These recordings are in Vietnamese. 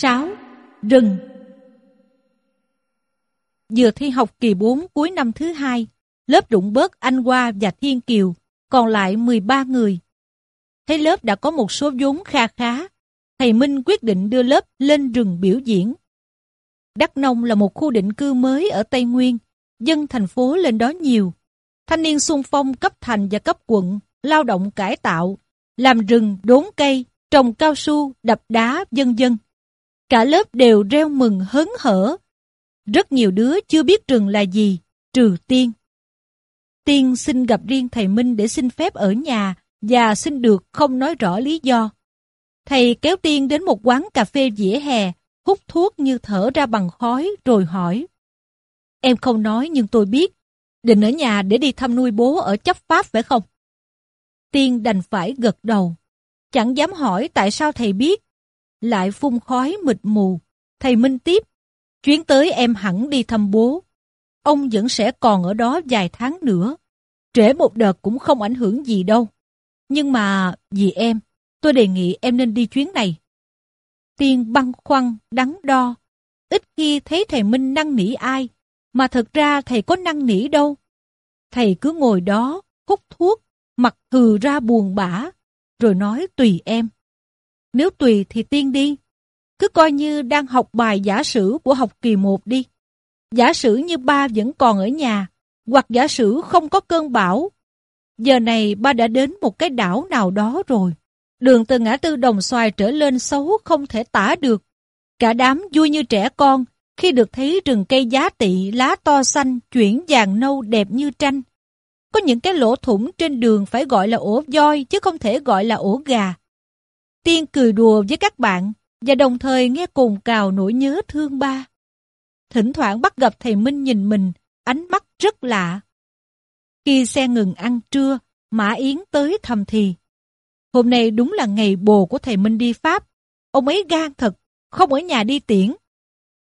6. Rừng Vừa thi học kỳ 4 cuối năm thứ hai, lớp đụng bớt Anh Hoa và Thiên Kiều, còn lại 13 người. Thấy lớp đã có một số vốn kha khá, thầy Minh quyết định đưa lớp lên rừng biểu diễn. Đắk Nông là một khu định cư mới ở Tây Nguyên, dân thành phố lên đó nhiều. Thanh niên xung phong cấp thành và cấp quận, lao động cải tạo, làm rừng, đốn cây, trồng cao su, đập đá, dân dân. Cả lớp đều reo mừng hớn hở. Rất nhiều đứa chưa biết rừng là gì, trừ tiên. Tiên xin gặp riêng thầy Minh để xin phép ở nhà và xin được không nói rõ lý do. Thầy kéo Tiên đến một quán cà phê dĩa hè, hút thuốc như thở ra bằng khói rồi hỏi. Em không nói nhưng tôi biết, định ở nhà để đi thăm nuôi bố ở chấp pháp phải không? Tiên đành phải gật đầu. Chẳng dám hỏi tại sao thầy biết. Lại phun khói mịt mù. Thầy Minh tiếp. Chuyến tới em hẳn đi thăm bố. Ông vẫn sẽ còn ở đó vài tháng nữa. Trễ một đợt cũng không ảnh hưởng gì đâu. Nhưng mà vì em, tôi đề nghị em nên đi chuyến này. Tiên băn khoăn, đắn đo. Ít khi thấy thầy Minh năn nỉ ai, mà thật ra thầy có năn nỉ đâu. Thầy cứ ngồi đó, hút thuốc, mặt hừ ra buồn bã, rồi nói tùy em. Nếu tùy thì tiên đi. Cứ coi như đang học bài giả sử của học kỳ 1 đi. Giả sử như ba vẫn còn ở nhà, hoặc giả sử không có cơn bão. Giờ này ba đã đến một cái đảo nào đó rồi. Đường từ ngã tư đồng xoài trở lên xấu không thể tả được. Cả đám vui như trẻ con khi được thấy rừng cây giá tị lá to xanh chuyển vàng nâu đẹp như tranh. Có những cái lỗ thủng trên đường phải gọi là ổ voi chứ không thể gọi là ổ gà. Tiên cười đùa với các bạn và đồng thời nghe cùng cào nỗi nhớ thương ba. Thỉnh thoảng bắt gặp thầy Minh nhìn mình, ánh mắt rất lạ. Khi xe ngừng ăn trưa, Mã Yến tới thầm thì. Hôm nay đúng là ngày bồ của thầy Minh đi Pháp. Ông ấy gan thật, không ở nhà đi tiễn.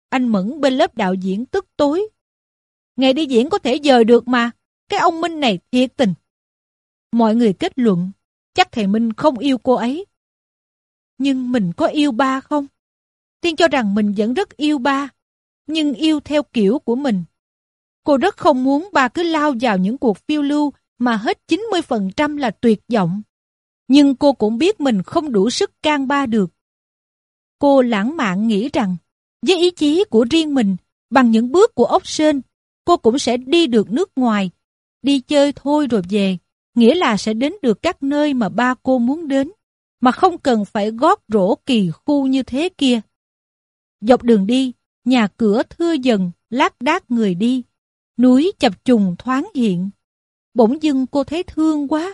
Anh Mẫn bên lớp đạo diễn tức tối. Ngày đi diễn có thể dời được mà. Cái ông Minh này thiệt tình. Mọi người kết luận, chắc thầy Minh không yêu cô ấy. Nhưng mình có yêu ba không? Tiên cho rằng mình vẫn rất yêu ba, nhưng yêu theo kiểu của mình. Cô rất không muốn ba cứ lao vào những cuộc phiêu lưu mà hết 90% là tuyệt vọng. Nhưng cô cũng biết mình không đủ sức can ba được. Cô lãng mạn nghĩ rằng, với ý chí của riêng mình, bằng những bước của ốc sên, cô cũng sẽ đi được nước ngoài Đi chơi thôi rồi về, nghĩa là sẽ đến được các nơi mà ba cô muốn đến, mà không cần phải gót rổ kỳ khu như thế kia. Dọc đường đi, nhà cửa thưa dần, lác đác người đi, núi chập trùng thoáng hiện. Bỗng dưng cô thấy thương quá,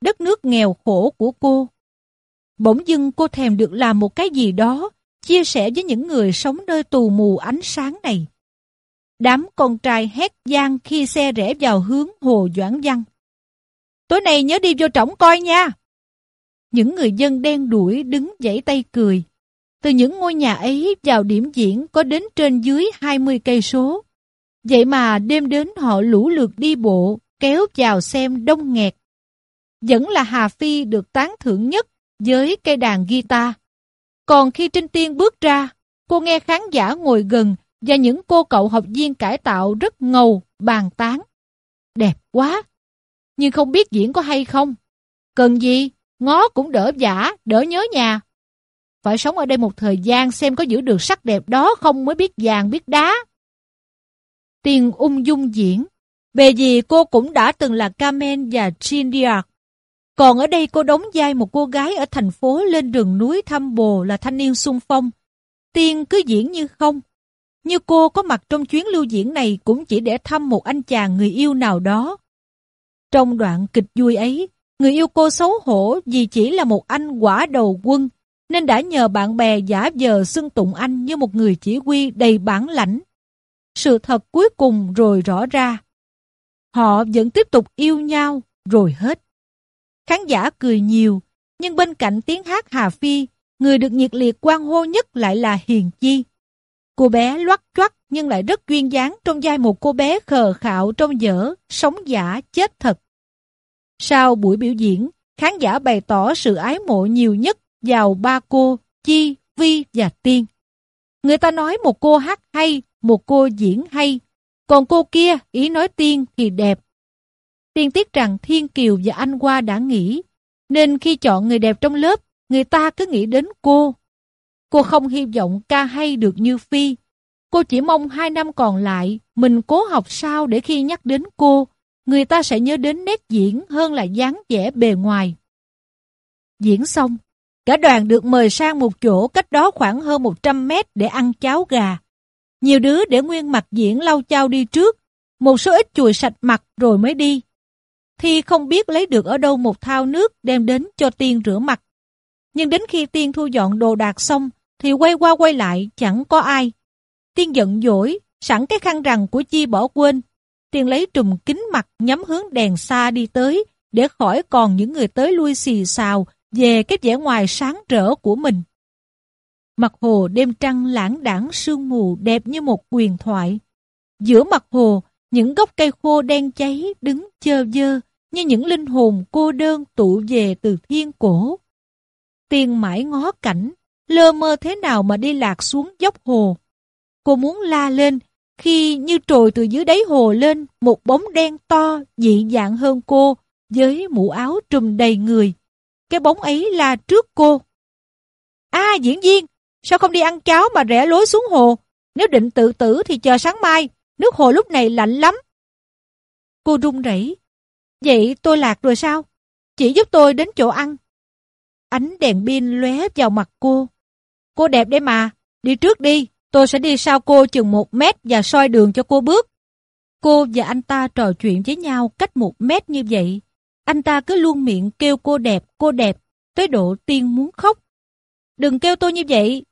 đất nước nghèo khổ của cô. Bỗng dưng cô thèm được làm một cái gì đó, chia sẻ với những người sống nơi tù mù ánh sáng này. Đám con trai hét gian khi xe rẽ vào hướng Hồ Doãn Văn. Tối nay nhớ đi vô trỏng coi nha. Những người dân đen đuổi đứng dãy tay cười. Từ những ngôi nhà ấy vào điểm diễn có đến trên dưới 20 cây số. Vậy mà đêm đến họ lũ lượt đi bộ, kéo vào xem đông nghẹt. Vẫn là Hà Phi được tán thưởng nhất với cây đàn guitar. Còn khi Trinh Tiên bước ra, cô nghe khán giả ngồi gần và những cô cậu học viên cải tạo rất ngầu, bàn tán. Đẹp quá! Nhưng không biết diễn có hay không? Cần gì? Ngó cũng đỡ giả, đỡ nhớ nhà. Phải sống ở đây một thời gian xem có giữ được sắc đẹp đó không mới biết vàng biết đá. Tiền ung dung diễn. Về gì cô cũng đã từng là Carmen và Cynthia. Còn ở đây cô đóng vai một cô gái ở thành phố lên đường núi thăm bồ là thanh niên sung phong. Tiên cứ diễn như không, như cô có mặt trong chuyến lưu diễn này cũng chỉ để thăm một anh chàng người yêu nào đó. Trong đoạn kịch vui ấy, người yêu cô xấu hổ vì chỉ là một anh quả đầu quân, nên đã nhờ bạn bè giả vờ xưng tụng anh như một người chỉ huy đầy bản lãnh. Sự thật cuối cùng rồi rõ ra. Họ vẫn tiếp tục yêu nhau, rồi hết. Khán giả cười nhiều, nhưng bên cạnh tiếng hát Hà Phi, người được nhiệt liệt quan hô nhất lại là Hiền Chi. Cô bé loắt choắt nhưng lại rất duyên dáng trong vai một cô bé khờ khạo trong dở, sống giả, chết thật. Sau buổi biểu diễn, khán giả bày tỏ sự ái mộ nhiều nhất vào ba cô, Chi, Vi và Tiên. Người ta nói một cô hát hay, một cô diễn hay, còn cô kia ý nói tiên thì đẹp. Tiên tiếc rằng Thiên Kiều và anh Hoa đã nghĩ, nên khi chọn người đẹp trong lớp, người ta cứ nghĩ đến cô. Cô không hy vọng ca hay được như Phi. Cô chỉ mong hai năm còn lại, mình cố học sao để khi nhắc đến cô, người ta sẽ nhớ đến nét diễn hơn là dáng vẻ bề ngoài. Diễn xong, cả đoàn được mời sang một chỗ cách đó khoảng hơn 100 mét để ăn cháo gà. Nhiều đứa để nguyên mặt diễn lau chao đi trước, một số ít chùi sạch mặt rồi mới đi. Thi không biết lấy được ở đâu một thao nước đem đến cho Tiên rửa mặt. Nhưng đến khi Tiên thu dọn đồ đạc xong, thì quay qua quay lại chẳng có ai. Tiên giận dỗi, sẵn cái khăn rằng của Chi bỏ quên. Tiên lấy trùm kính mặt nhắm hướng đèn xa đi tới, để khỏi còn những người tới lui xì xào về cái vẻ ngoài sáng rỡ của mình. Mặt hồ đêm trăng lãng đảng sương mù đẹp như một quyền thoại. Giữa mặt hồ, những gốc cây khô đen cháy đứng chơ dơ như những linh hồn cô đơn tụ về từ thiên cổ. Tiên mãi ngó cảnh, lơ mơ thế nào mà đi lạc xuống dốc hồ. Cô muốn la lên, khi như trồi từ dưới đáy hồ lên một bóng đen to, dị dạng hơn cô, với mũ áo trùm đầy người. Cái bóng ấy là trước cô. À diễn viên, sao không đi ăn cháo mà rẽ lối xuống hồ? Nếu định tự tử thì chờ sáng mai, nước hồ lúc này lạnh lắm. Cô run rẩy. Vậy tôi lạc rồi sao? Chỉ giúp tôi đến chỗ ăn. Ánh đèn pin lóe vào mặt cô. Cô đẹp đấy mà, đi trước đi, tôi sẽ đi sau cô chừng một mét và soi đường cho cô bước. Cô và anh ta trò chuyện với nhau cách một mét như vậy. Anh ta cứ luôn miệng kêu cô đẹp, cô đẹp, tới độ tiên muốn khóc. Đừng kêu tôi như vậy.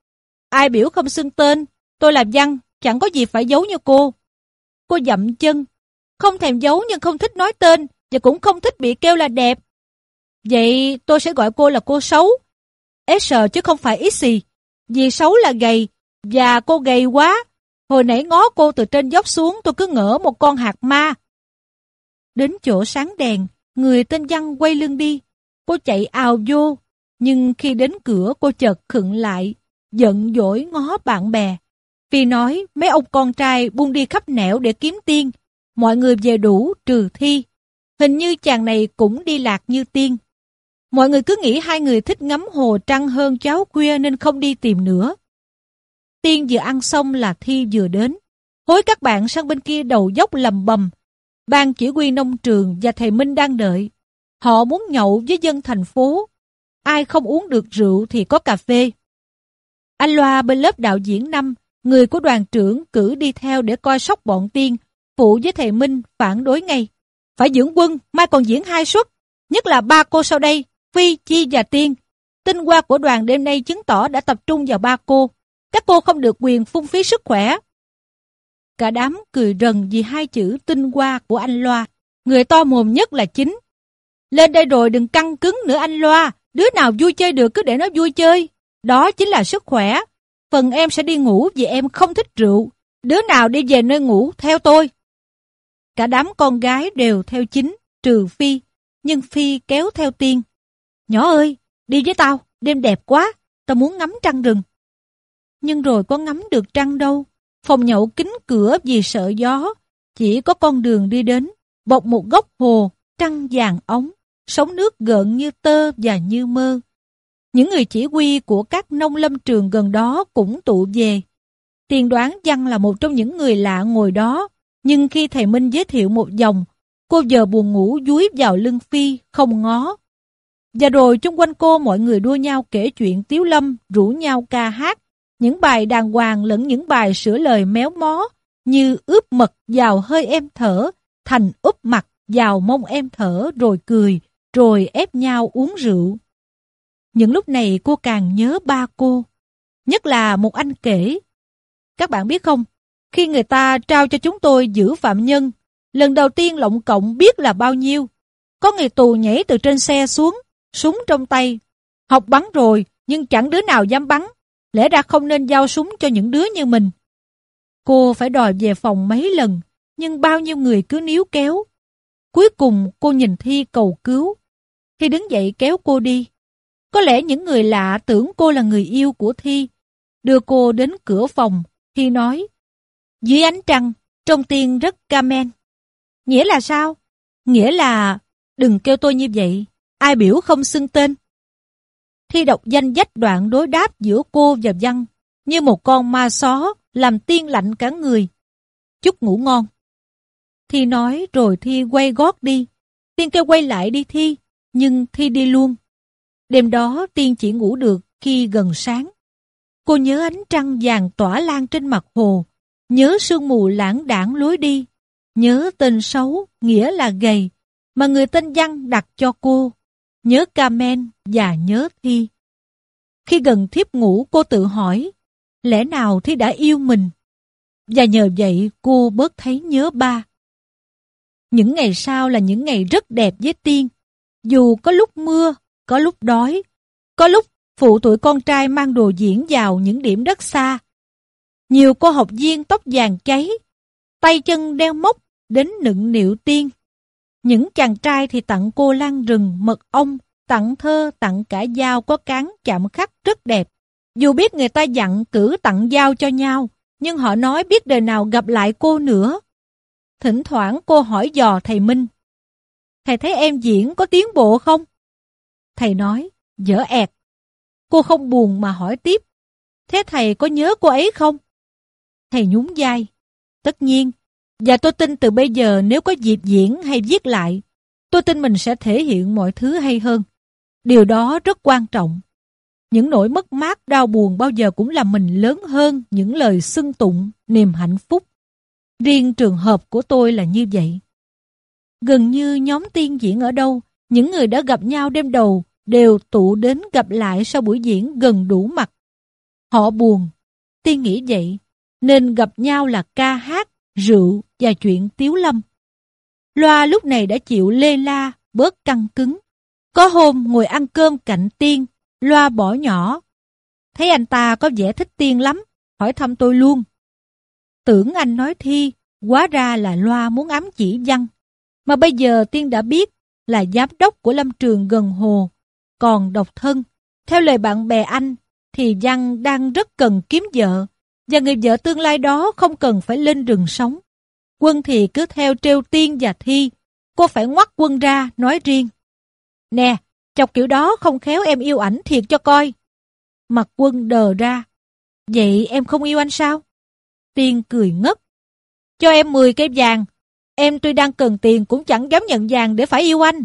Ai biểu không xưng tên, tôi làm Văn, chẳng có gì phải giấu như cô. Cô dậm chân, không thèm giấu nhưng không thích nói tên và cũng không thích bị kêu là đẹp. Vậy tôi sẽ gọi cô là cô xấu. S chứ không phải ít gì. Vì xấu là gầy, và cô gầy quá. Hồi nãy ngó cô từ trên dốc xuống tôi cứ ngỡ một con hạt ma. Đến chỗ sáng đèn, người tên Văn quay lưng đi. Cô chạy ào vô, nhưng khi đến cửa cô chợt khựng lại, giận dỗi ngó bạn bè. Vì nói mấy ông con trai buông đi khắp nẻo để kiếm tiên, mọi người về đủ trừ thi. Hình như chàng này cũng đi lạc như tiên. Mọi người cứ nghĩ hai người thích ngắm hồ trăng hơn cháo khuya nên không đi tìm nữa. Tiên vừa ăn xong là Thi vừa đến. Hối các bạn sang bên kia đầu dốc lầm bầm. Ban chỉ huy nông trường và thầy Minh đang đợi. Họ muốn nhậu với dân thành phố. Ai không uống được rượu thì có cà phê. Anh Loa bên lớp đạo diễn năm, người của đoàn trưởng cử đi theo để coi sóc bọn tiên, phụ với thầy Minh phản đối ngay. Phải dưỡng quân, mai còn diễn hai suất, nhất là ba cô sau đây, Phi, Chi và Tiên. Tinh hoa của đoàn đêm nay chứng tỏ đã tập trung vào ba cô. Các cô không được quyền phung phí sức khỏe. Cả đám cười rần vì hai chữ tinh hoa của anh Loa. Người to mồm nhất là chính. Lên đây rồi đừng căng cứng nữa anh Loa. Đứa nào vui chơi được cứ để nó vui chơi. Đó chính là sức khỏe. Phần em sẽ đi ngủ vì em không thích rượu. Đứa nào đi về nơi ngủ theo tôi. Cả đám con gái đều theo chính, trừ Phi. Nhưng Phi kéo theo Tiên. Nhỏ ơi, đi với tao, đêm đẹp quá, tao muốn ngắm trăng rừng. Nhưng rồi có ngắm được trăng đâu, phòng nhậu kính cửa vì sợ gió, chỉ có con đường đi đến, bọc một góc hồ, trăng vàng ống, sóng nước gợn như tơ và như mơ. Những người chỉ huy của các nông lâm trường gần đó cũng tụ về. Tiền đoán Văn là một trong những người lạ ngồi đó, nhưng khi thầy Minh giới thiệu một dòng, cô giờ buồn ngủ dúi vào lưng Phi, không ngó. Và rồi chung quanh cô mọi người đua nhau kể chuyện tiếu lâm, rủ nhau ca hát, những bài đàng hoàng lẫn những bài sửa lời méo mó, như ướp mật vào hơi em thở, thành úp mặt vào mông em thở rồi cười, rồi ép nhau uống rượu. Những lúc này cô càng nhớ ba cô, nhất là một anh kể. Các bạn biết không, khi người ta trao cho chúng tôi giữ phạm nhân, lần đầu tiên lộng cộng biết là bao nhiêu. Có người tù nhảy từ trên xe xuống, súng trong tay. Học bắn rồi, nhưng chẳng đứa nào dám bắn. Lẽ ra không nên giao súng cho những đứa như mình. Cô phải đòi về phòng mấy lần, nhưng bao nhiêu người cứ níu kéo. Cuối cùng cô nhìn Thi cầu cứu. Thi đứng dậy kéo cô đi. Có lẽ những người lạ tưởng cô là người yêu của Thi. đưa cô đến cửa phòng, Thi nói, dưới ánh trăng, trong tiên rất ca men. Nghĩa là sao? Nghĩa là, đừng kêu tôi như vậy, ai biểu không xưng tên khi đọc danh dách đoạn đối đáp giữa cô và văn, như một con ma só, làm tiên lạnh cả người. Chúc ngủ ngon. Thi nói rồi Thi quay gót đi. Tiên kêu quay lại đi Thi, nhưng Thi đi luôn. Đêm đó Tiên chỉ ngủ được khi gần sáng. Cô nhớ ánh trăng vàng tỏa lan trên mặt hồ, nhớ sương mù lãng đảng lối đi, nhớ tên xấu, nghĩa là gầy, mà người tên Văn đặt cho cô, nhớ Carmen và nhớ Thi. Khi gần thiếp ngủ cô tự hỏi, lẽ nào Thi đã yêu mình? Và nhờ vậy cô bớt thấy nhớ ba. Những ngày sau là những ngày rất đẹp với Tiên. Dù có lúc mưa, có lúc đói, có lúc phụ tuổi con trai mang đồ diễn vào những điểm đất xa. Nhiều cô học viên tóc vàng cháy, tay chân đeo móc đến nựng nịu tiên. Những chàng trai thì tặng cô lan rừng, mật ong, tặng thơ, tặng cả dao có cán chạm khắc rất đẹp. Dù biết người ta dặn cử tặng dao cho nhau, nhưng họ nói biết đời nào gặp lại cô nữa. Thỉnh thoảng cô hỏi dò thầy Minh. Thầy thấy em diễn có tiến bộ không? Thầy nói, dở ẹt. Cô không buồn mà hỏi tiếp. Thế thầy có nhớ cô ấy không? Thầy nhún vai. Tất nhiên. Và tôi tin từ bây giờ nếu có dịp diễn hay viết lại, tôi tin mình sẽ thể hiện mọi thứ hay hơn. Điều đó rất quan trọng. Những nỗi mất mát, đau buồn bao giờ cũng làm mình lớn hơn những lời xưng tụng, niềm hạnh phúc. Riêng trường hợp của tôi là như vậy. Gần như nhóm tiên diễn ở đâu, những người đã gặp nhau đêm đầu đều tụ đến gặp lại sau buổi diễn gần đủ mặt. Họ buồn, tiên nghĩ vậy, nên gặp nhau là ca hát, rượu và chuyện tiếu lâm. Loa lúc này đã chịu lê la, bớt căng cứng. Có hôm ngồi ăn cơm cạnh tiên, Loa bỏ nhỏ. Thấy anh ta có vẻ thích tiên lắm, hỏi thăm tôi luôn. Tưởng anh nói thi, quá ra là Loa muốn ám chỉ văn. Mà bây giờ tiên đã biết là giám đốc của lâm trường gần hồ, còn độc thân. Theo lời bạn bè anh, thì văn đang rất cần kiếm vợ, và người vợ tương lai đó không cần phải lên rừng sống. Quân thì cứ theo treo tiên và thi, cô phải ngoắt quân ra nói riêng. Nè, chọc kiểu đó không khéo em yêu ảnh thiệt cho coi. Mặt quân đờ ra. Vậy em không yêu anh sao? Tiên cười ngất. Cho em 10 cây vàng, em tuy đang cần tiền cũng chẳng dám nhận vàng để phải yêu anh.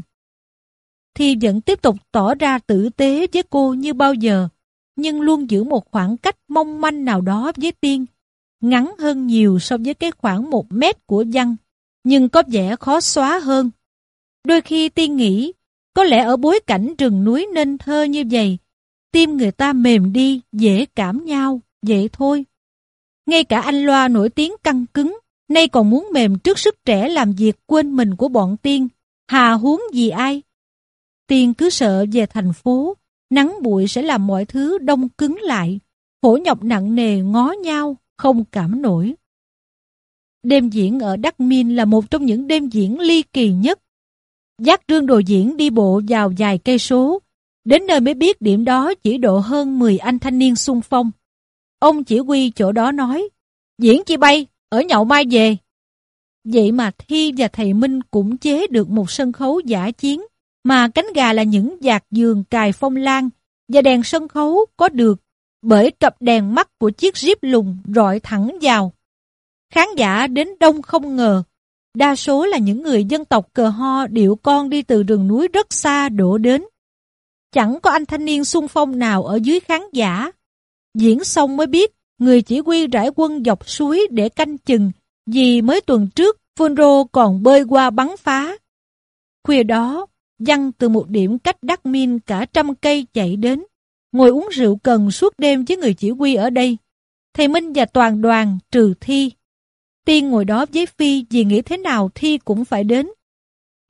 Thi vẫn tiếp tục tỏ ra tử tế với cô như bao giờ, nhưng luôn giữ một khoảng cách mong manh nào đó với Tiên, ngắn hơn nhiều so với cái khoảng một mét của Văn, nhưng có vẻ khó xóa hơn. Đôi khi Tiên nghĩ, có lẽ ở bối cảnh rừng núi nên thơ như vậy, tim người ta mềm đi, dễ cảm nhau, vậy thôi. Ngay cả anh Loa nổi tiếng căng cứng, nay còn muốn mềm trước sức trẻ làm việc quên mình của bọn Tiên, hà huống gì ai. Tiên cứ sợ về thành phố, nắng bụi sẽ làm mọi thứ đông cứng lại, khổ nhọc nặng nề ngó nhau, không cảm nổi. Đêm diễn ở Đắc Min là một trong những đêm diễn ly kỳ nhất. Giác trương đồ diễn đi bộ vào vài cây số, đến nơi mới biết điểm đó chỉ độ hơn 10 anh thanh niên xung phong. Ông chỉ huy chỗ đó nói, diễn chi bay, ở nhậu mai về. Vậy mà Thi và thầy Minh cũng chế được một sân khấu giả chiến, mà cánh gà là những giạc giường cài phong lan, và đèn sân khấu có được bởi cặp đèn mắt của chiếc jeep lùng rọi thẳng vào. Khán giả đến đông không ngờ, đa số là những người dân tộc cờ ho điệu con đi từ rừng núi rất xa đổ đến. Chẳng có anh thanh niên xung phong nào ở dưới khán giả. Diễn xong mới biết, người chỉ huy rải quân dọc suối để canh chừng, vì mới tuần trước, Phunro còn bơi qua bắn phá. Khuya đó, Văn từ một điểm cách Đắc Min cả trăm cây chạy đến, ngồi uống rượu cần suốt đêm với người chỉ huy ở đây. Thầy Minh và toàn đoàn trừ Thi. Tiên ngồi đó với Phi vì nghĩ thế nào Thi cũng phải đến.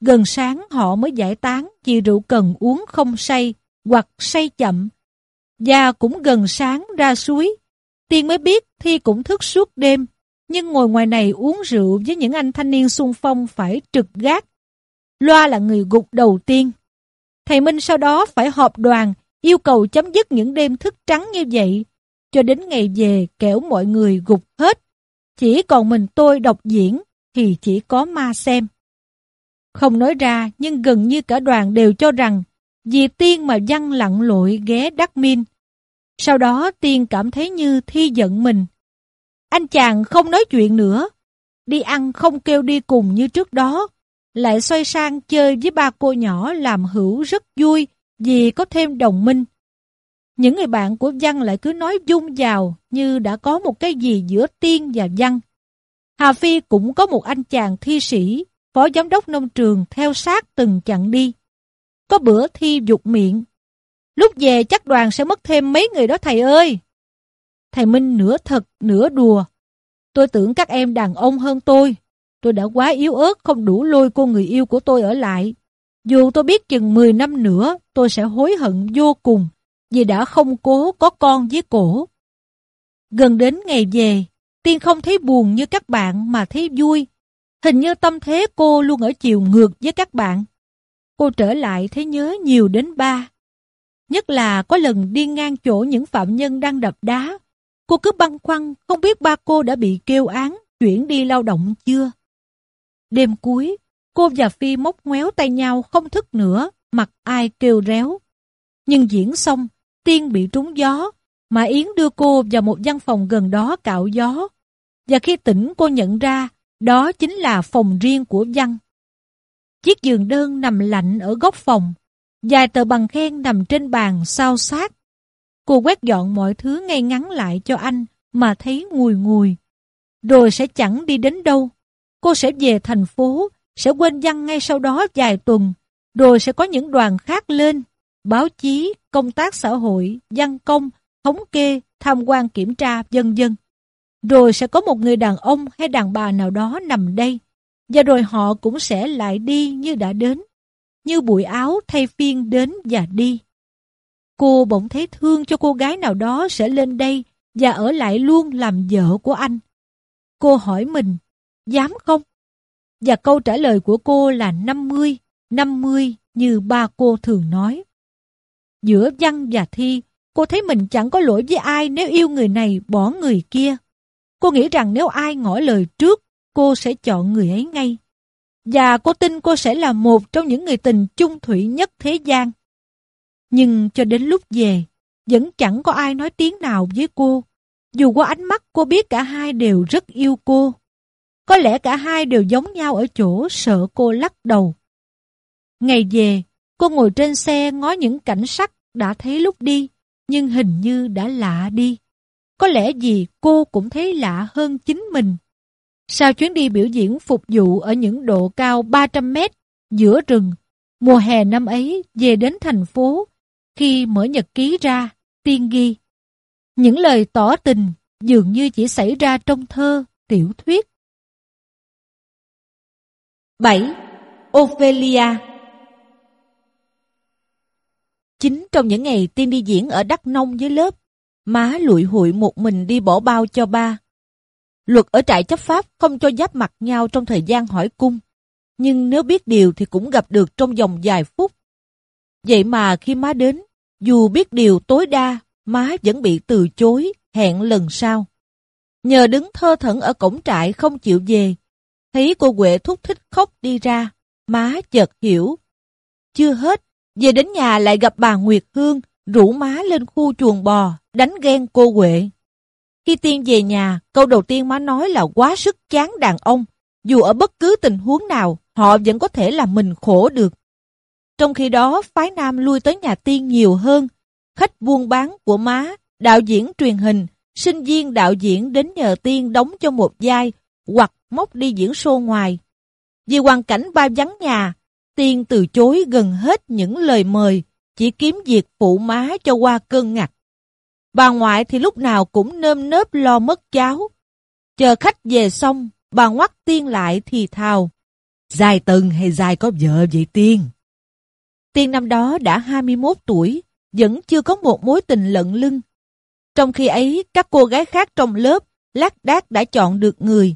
Gần sáng họ mới giải tán vì rượu cần uống không say hoặc say chậm. Và cũng gần sáng ra suối. Tiên mới biết Thi cũng thức suốt đêm, nhưng ngồi ngoài này uống rượu với những anh thanh niên xung phong phải trực gác. Loa là người gục đầu tiên. Thầy Minh sau đó phải họp đoàn, yêu cầu chấm dứt những đêm thức trắng như vậy. cho đến ngày về, kẻo mọi người gục hết. Chỉ còn mình tôi đọc diễn, thì chỉ có ma xem. Không nói ra, nhưng gần như cả đoàn đều cho rằng, vì tiên mà văn lặn lội ghé đắc min. Sau đó, tiên cảm thấy như thi giận mình. Anh chàng không nói chuyện nữa. Đi ăn không kêu đi cùng như trước đó. Lại xoay sang chơi với ba cô nhỏ làm hữu rất vui vì có thêm đồng minh. Những người bạn của Văn lại cứ nói dung vào như đã có một cái gì giữa tiên và Văn. Hà Phi cũng có một anh chàng thi sĩ, phó giám đốc nông trường theo sát từng chặng đi. Có bữa thi dục miệng. Lúc về chắc đoàn sẽ mất thêm mấy người đó thầy ơi. Thầy Minh nửa thật, nửa đùa. Tôi tưởng các em đàn ông hơn tôi. Tôi đã quá yếu ớt không đủ lôi cô người yêu của tôi ở lại. Dù tôi biết chừng 10 năm nữa tôi sẽ hối hận vô cùng vì đã không cố có con với cổ. Gần đến ngày về, Tiên không thấy buồn như các bạn mà thấy vui. Hình như tâm thế cô luôn ở chiều ngược với các bạn. Cô trở lại thấy nhớ nhiều đến ba. Nhất là có lần đi ngang chỗ những phạm nhân đang đập đá. Cô cứ băn khoăn không biết ba cô đã bị kêu án chuyển đi lao động chưa. Đêm cuối, cô và Phi móc ngoéo tay nhau không thức nữa, mặt ai kêu réo. Nhưng diễn xong, Tiên bị trúng gió, mà Yến đưa cô vào một văn phòng gần đó cạo gió. Và khi tỉnh cô nhận ra, đó chính là phòng riêng của Văn. Chiếc giường đơn nằm lạnh ở góc phòng, vài tờ bằng khen nằm trên bàn sao sát. Cô quét dọn mọi thứ ngay ngắn lại cho anh mà thấy ngùi ngùi. Rồi sẽ chẳng đi đến đâu. Cô sẽ về thành phố, sẽ quên Văn ngay sau đó vài tuần, rồi sẽ có những đoàn khác lên báo chí, công tác xã hội, văn công, thống kê, tham quan kiểm tra, vân vân. Rồi sẽ có một người đàn ông hay đàn bà nào đó nằm đây, và rồi họ cũng sẽ lại đi như đã đến, như bụi áo thay phiên đến và đi. Cô bỗng thấy thương cho cô gái nào đó sẽ lên đây và ở lại luôn làm vợ của anh. Cô hỏi mình, dám không? Và câu trả lời của cô là 50, 50 như ba cô thường nói. Giữa văn và thi, cô thấy mình chẳng có lỗi với ai nếu yêu người này bỏ người kia. Cô nghĩ rằng nếu ai ngỏ lời trước, cô sẽ chọn người ấy ngay. Và cô tin cô sẽ là một trong những người tình chung thủy nhất thế gian. Nhưng cho đến lúc về, vẫn chẳng có ai nói tiếng nào với cô. Dù qua ánh mắt cô biết cả hai đều rất yêu cô. Có lẽ cả hai đều giống nhau ở chỗ sợ cô lắc đầu. Ngày về, Cô ngồi trên xe ngó những cảnh sắc đã thấy lúc đi, nhưng hình như đã lạ đi. Có lẽ gì cô cũng thấy lạ hơn chính mình. Sau chuyến đi biểu diễn phục vụ ở những độ cao 300 mét giữa rừng, mùa hè năm ấy về đến thành phố, khi mở nhật ký ra, tiên ghi. Những lời tỏ tình dường như chỉ xảy ra trong thơ, tiểu thuyết. 7. Ophelia Chính trong những ngày tiên đi diễn ở Đắk Nông với lớp, má lụi hụi một mình đi bỏ bao cho ba. Luật ở trại chấp pháp không cho giáp mặt nhau trong thời gian hỏi cung, nhưng nếu biết điều thì cũng gặp được trong vòng vài phút. Vậy mà khi má đến, dù biết điều tối đa, má vẫn bị từ chối, hẹn lần sau. Nhờ đứng thơ thẩn ở cổng trại không chịu về, thấy cô Huệ thúc thích khóc đi ra, má chợt hiểu. Chưa hết, về đến nhà lại gặp bà Nguyệt Hương, rủ má lên khu chuồng bò, đánh ghen cô Huệ. Khi Tiên về nhà, câu đầu tiên má nói là quá sức chán đàn ông. Dù ở bất cứ tình huống nào, họ vẫn có thể làm mình khổ được. Trong khi đó, phái nam lui tới nhà Tiên nhiều hơn. Khách buôn bán của má, đạo diễn truyền hình, sinh viên đạo diễn đến nhờ Tiên đóng cho một vai hoặc móc đi diễn show ngoài. Vì hoàn cảnh ba vắng nhà, Tiên từ chối gần hết những lời mời, chỉ kiếm việc phụ má cho qua cơn ngặt. Bà ngoại thì lúc nào cũng nơm nớp lo mất cháu. Chờ khách về xong, bà ngoắt Tiên lại thì thào. Dài từng hay dài có vợ vậy Tiên? Tiên năm đó đã 21 tuổi, vẫn chưa có một mối tình lận lưng. Trong khi ấy, các cô gái khác trong lớp, lác đác đã chọn được người.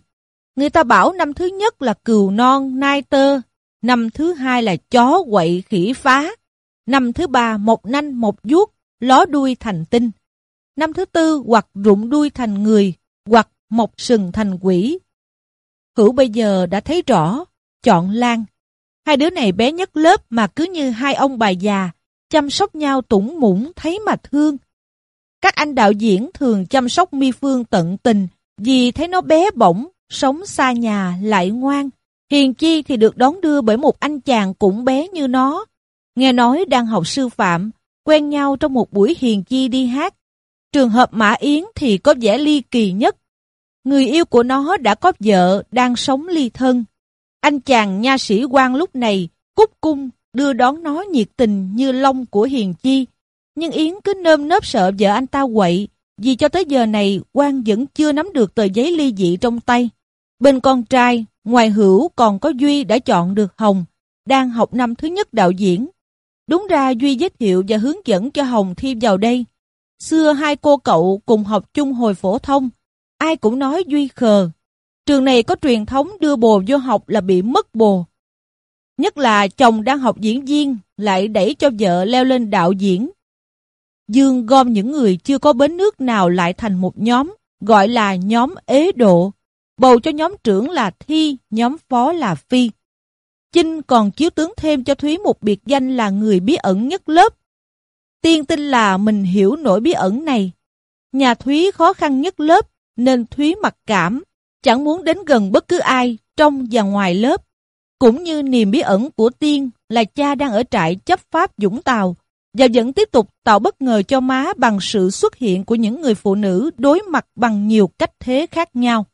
Người ta bảo năm thứ nhất là cừu non, nai tơ, Năm thứ hai là chó quậy khỉ phá. Năm thứ ba một nanh một vuốt, ló đuôi thành tinh. năm thứ tư hoặc rụng đuôi thành người, hoặc mọc sừng thành quỷ. Hữu bây giờ đã thấy rõ, chọn Lan. Hai đứa này bé nhất lớp mà cứ như hai ông bà già, chăm sóc nhau tủng mũng thấy mà thương. Các anh đạo diễn thường chăm sóc mi phương tận tình vì thấy nó bé bỏng, sống xa nhà lại ngoan. Hiền Chi thì được đón đưa bởi một anh chàng cũng bé như nó. Nghe nói đang học sư phạm, quen nhau trong một buổi Hiền Chi đi hát. Trường hợp Mã Yến thì có vẻ ly kỳ nhất. Người yêu của nó đã có vợ, đang sống ly thân. Anh chàng nha sĩ quan lúc này, cúc cung, đưa đón nó nhiệt tình như lông của Hiền Chi. Nhưng Yến cứ nơm nớp sợ vợ anh ta quậy, vì cho tới giờ này quan vẫn chưa nắm được tờ giấy ly dị trong tay. Bên con trai, ngoài hữu còn có Duy đã chọn được Hồng, đang học năm thứ nhất đạo diễn. Đúng ra Duy giới thiệu và hướng dẫn cho Hồng thi vào đây. Xưa hai cô cậu cùng học chung hồi phổ thông, ai cũng nói Duy khờ. Trường này có truyền thống đưa bồ vô học là bị mất bồ. Nhất là chồng đang học diễn viên lại đẩy cho vợ leo lên đạo diễn. Dương gom những người chưa có bến nước nào lại thành một nhóm, gọi là nhóm ế độ. Bầu cho nhóm trưởng là Thi, nhóm phó là Phi. Chinh còn chiếu tướng thêm cho Thúy một biệt danh là người bí ẩn nhất lớp. Tiên tin là mình hiểu nỗi bí ẩn này. Nhà Thúy khó khăn nhất lớp, nên Thúy mặc cảm, chẳng muốn đến gần bất cứ ai trong và ngoài lớp. Cũng như niềm bí ẩn của Tiên là cha đang ở trại chấp pháp Dũng Tàu và vẫn tiếp tục tạo bất ngờ cho má bằng sự xuất hiện của những người phụ nữ đối mặt bằng nhiều cách thế khác nhau.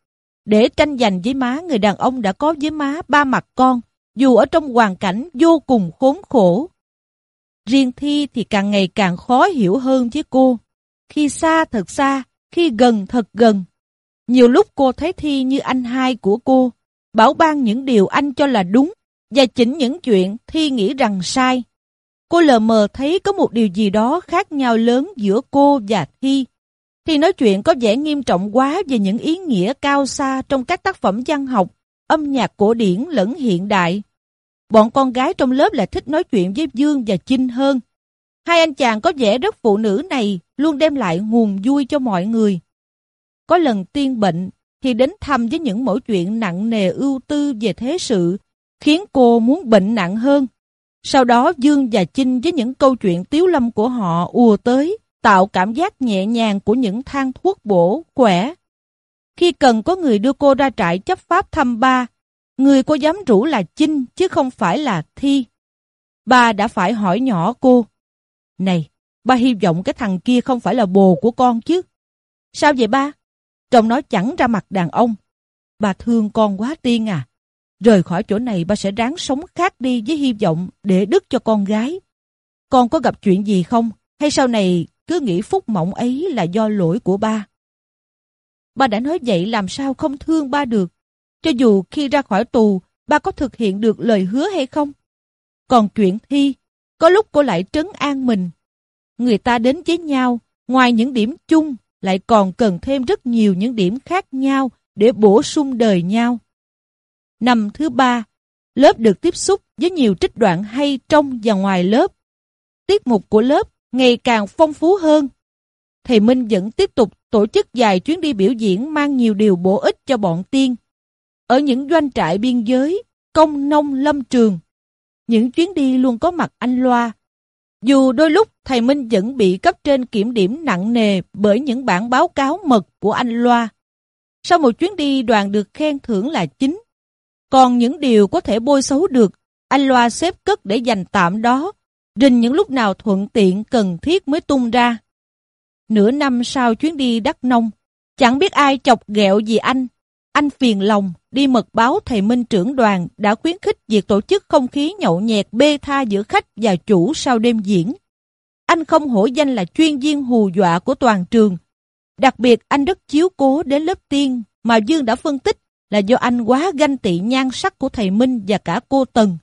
Để tranh giành với má người đàn ông đã có với má ba mặt con, dù ở trong hoàn cảnh vô cùng khốn khổ. Riêng Thi thì càng ngày càng khó hiểu hơn với cô. Khi xa thật xa, khi gần thật gần. Nhiều lúc cô thấy Thi như anh hai của cô, bảo ban những điều anh cho là đúng và chỉnh những chuyện Thi nghĩ rằng sai. Cô lờ mờ thấy có một điều gì đó khác nhau lớn giữa cô và Thi. Thi nói chuyện có vẻ nghiêm trọng quá về những ý nghĩa cao xa trong các tác phẩm văn học, âm nhạc cổ điển lẫn hiện đại. Bọn con gái trong lớp lại thích nói chuyện với Dương và Chinh hơn. Hai anh chàng có vẻ rất phụ nữ này luôn đem lại nguồn vui cho mọi người. Có lần tiên bệnh thì đến thăm với những mẫu chuyện nặng nề ưu tư về thế sự, khiến cô muốn bệnh nặng hơn. Sau đó Dương và Chinh với những câu chuyện tiếu lâm của họ ùa tới, tạo cảm giác nhẹ nhàng của những thang thuốc bổ, khỏe. Khi cần có người đưa cô ra trại chấp pháp thăm ba, người cô dám rủ là Chinh chứ không phải là Thi. Ba đã phải hỏi nhỏ cô, Này, ba hy vọng cái thằng kia không phải là bồ của con chứ. Sao vậy ba? Trông nó chẳng ra mặt đàn ông. Bà thương con quá tiên à. Rời khỏi chỗ này ba sẽ ráng sống khác đi với hy vọng để đức cho con gái. Con có gặp chuyện gì không? Hay sau này cứ nghĩ phúc mộng ấy là do lỗi của ba? Ba đã nói vậy làm sao không thương ba được? Cho dù khi ra khỏi tù, ba có thực hiện được lời hứa hay không? Còn chuyện thi, có lúc cô lại trấn an mình. Người ta đến với nhau, ngoài những điểm chung, lại còn cần thêm rất nhiều những điểm khác nhau để bổ sung đời nhau. Năm thứ ba, lớp được tiếp xúc với nhiều trích đoạn hay trong và ngoài lớp. Tiết mục của lớp ngày càng phong phú hơn. Thầy Minh vẫn tiếp tục tổ chức dài chuyến đi biểu diễn mang nhiều điều bổ ích cho bọn tiên. Ở những doanh trại biên giới, công nông lâm trường, những chuyến đi luôn có mặt anh Loa. Dù đôi lúc thầy Minh vẫn bị cấp trên kiểm điểm nặng nề bởi những bản báo cáo mật của anh Loa. Sau một chuyến đi đoàn được khen thưởng là chính. Còn những điều có thể bôi xấu được, anh Loa xếp cất để dành tạm đó, rình những lúc nào thuận tiện cần thiết mới tung ra. Nửa năm sau chuyến đi Đắk Nông, chẳng biết ai chọc ghẹo gì anh. Anh phiền lòng, đi mật báo thầy Minh trưởng đoàn đã khuyến khích việc tổ chức không khí nhậu nhẹt bê tha giữa khách và chủ sau đêm diễn. Anh không hổ danh là chuyên viên hù dọa của toàn trường. Đặc biệt anh rất chiếu cố đến lớp tiên mà Dương đã phân tích là do anh quá ganh tị nhan sắc của thầy Minh và cả cô Tần.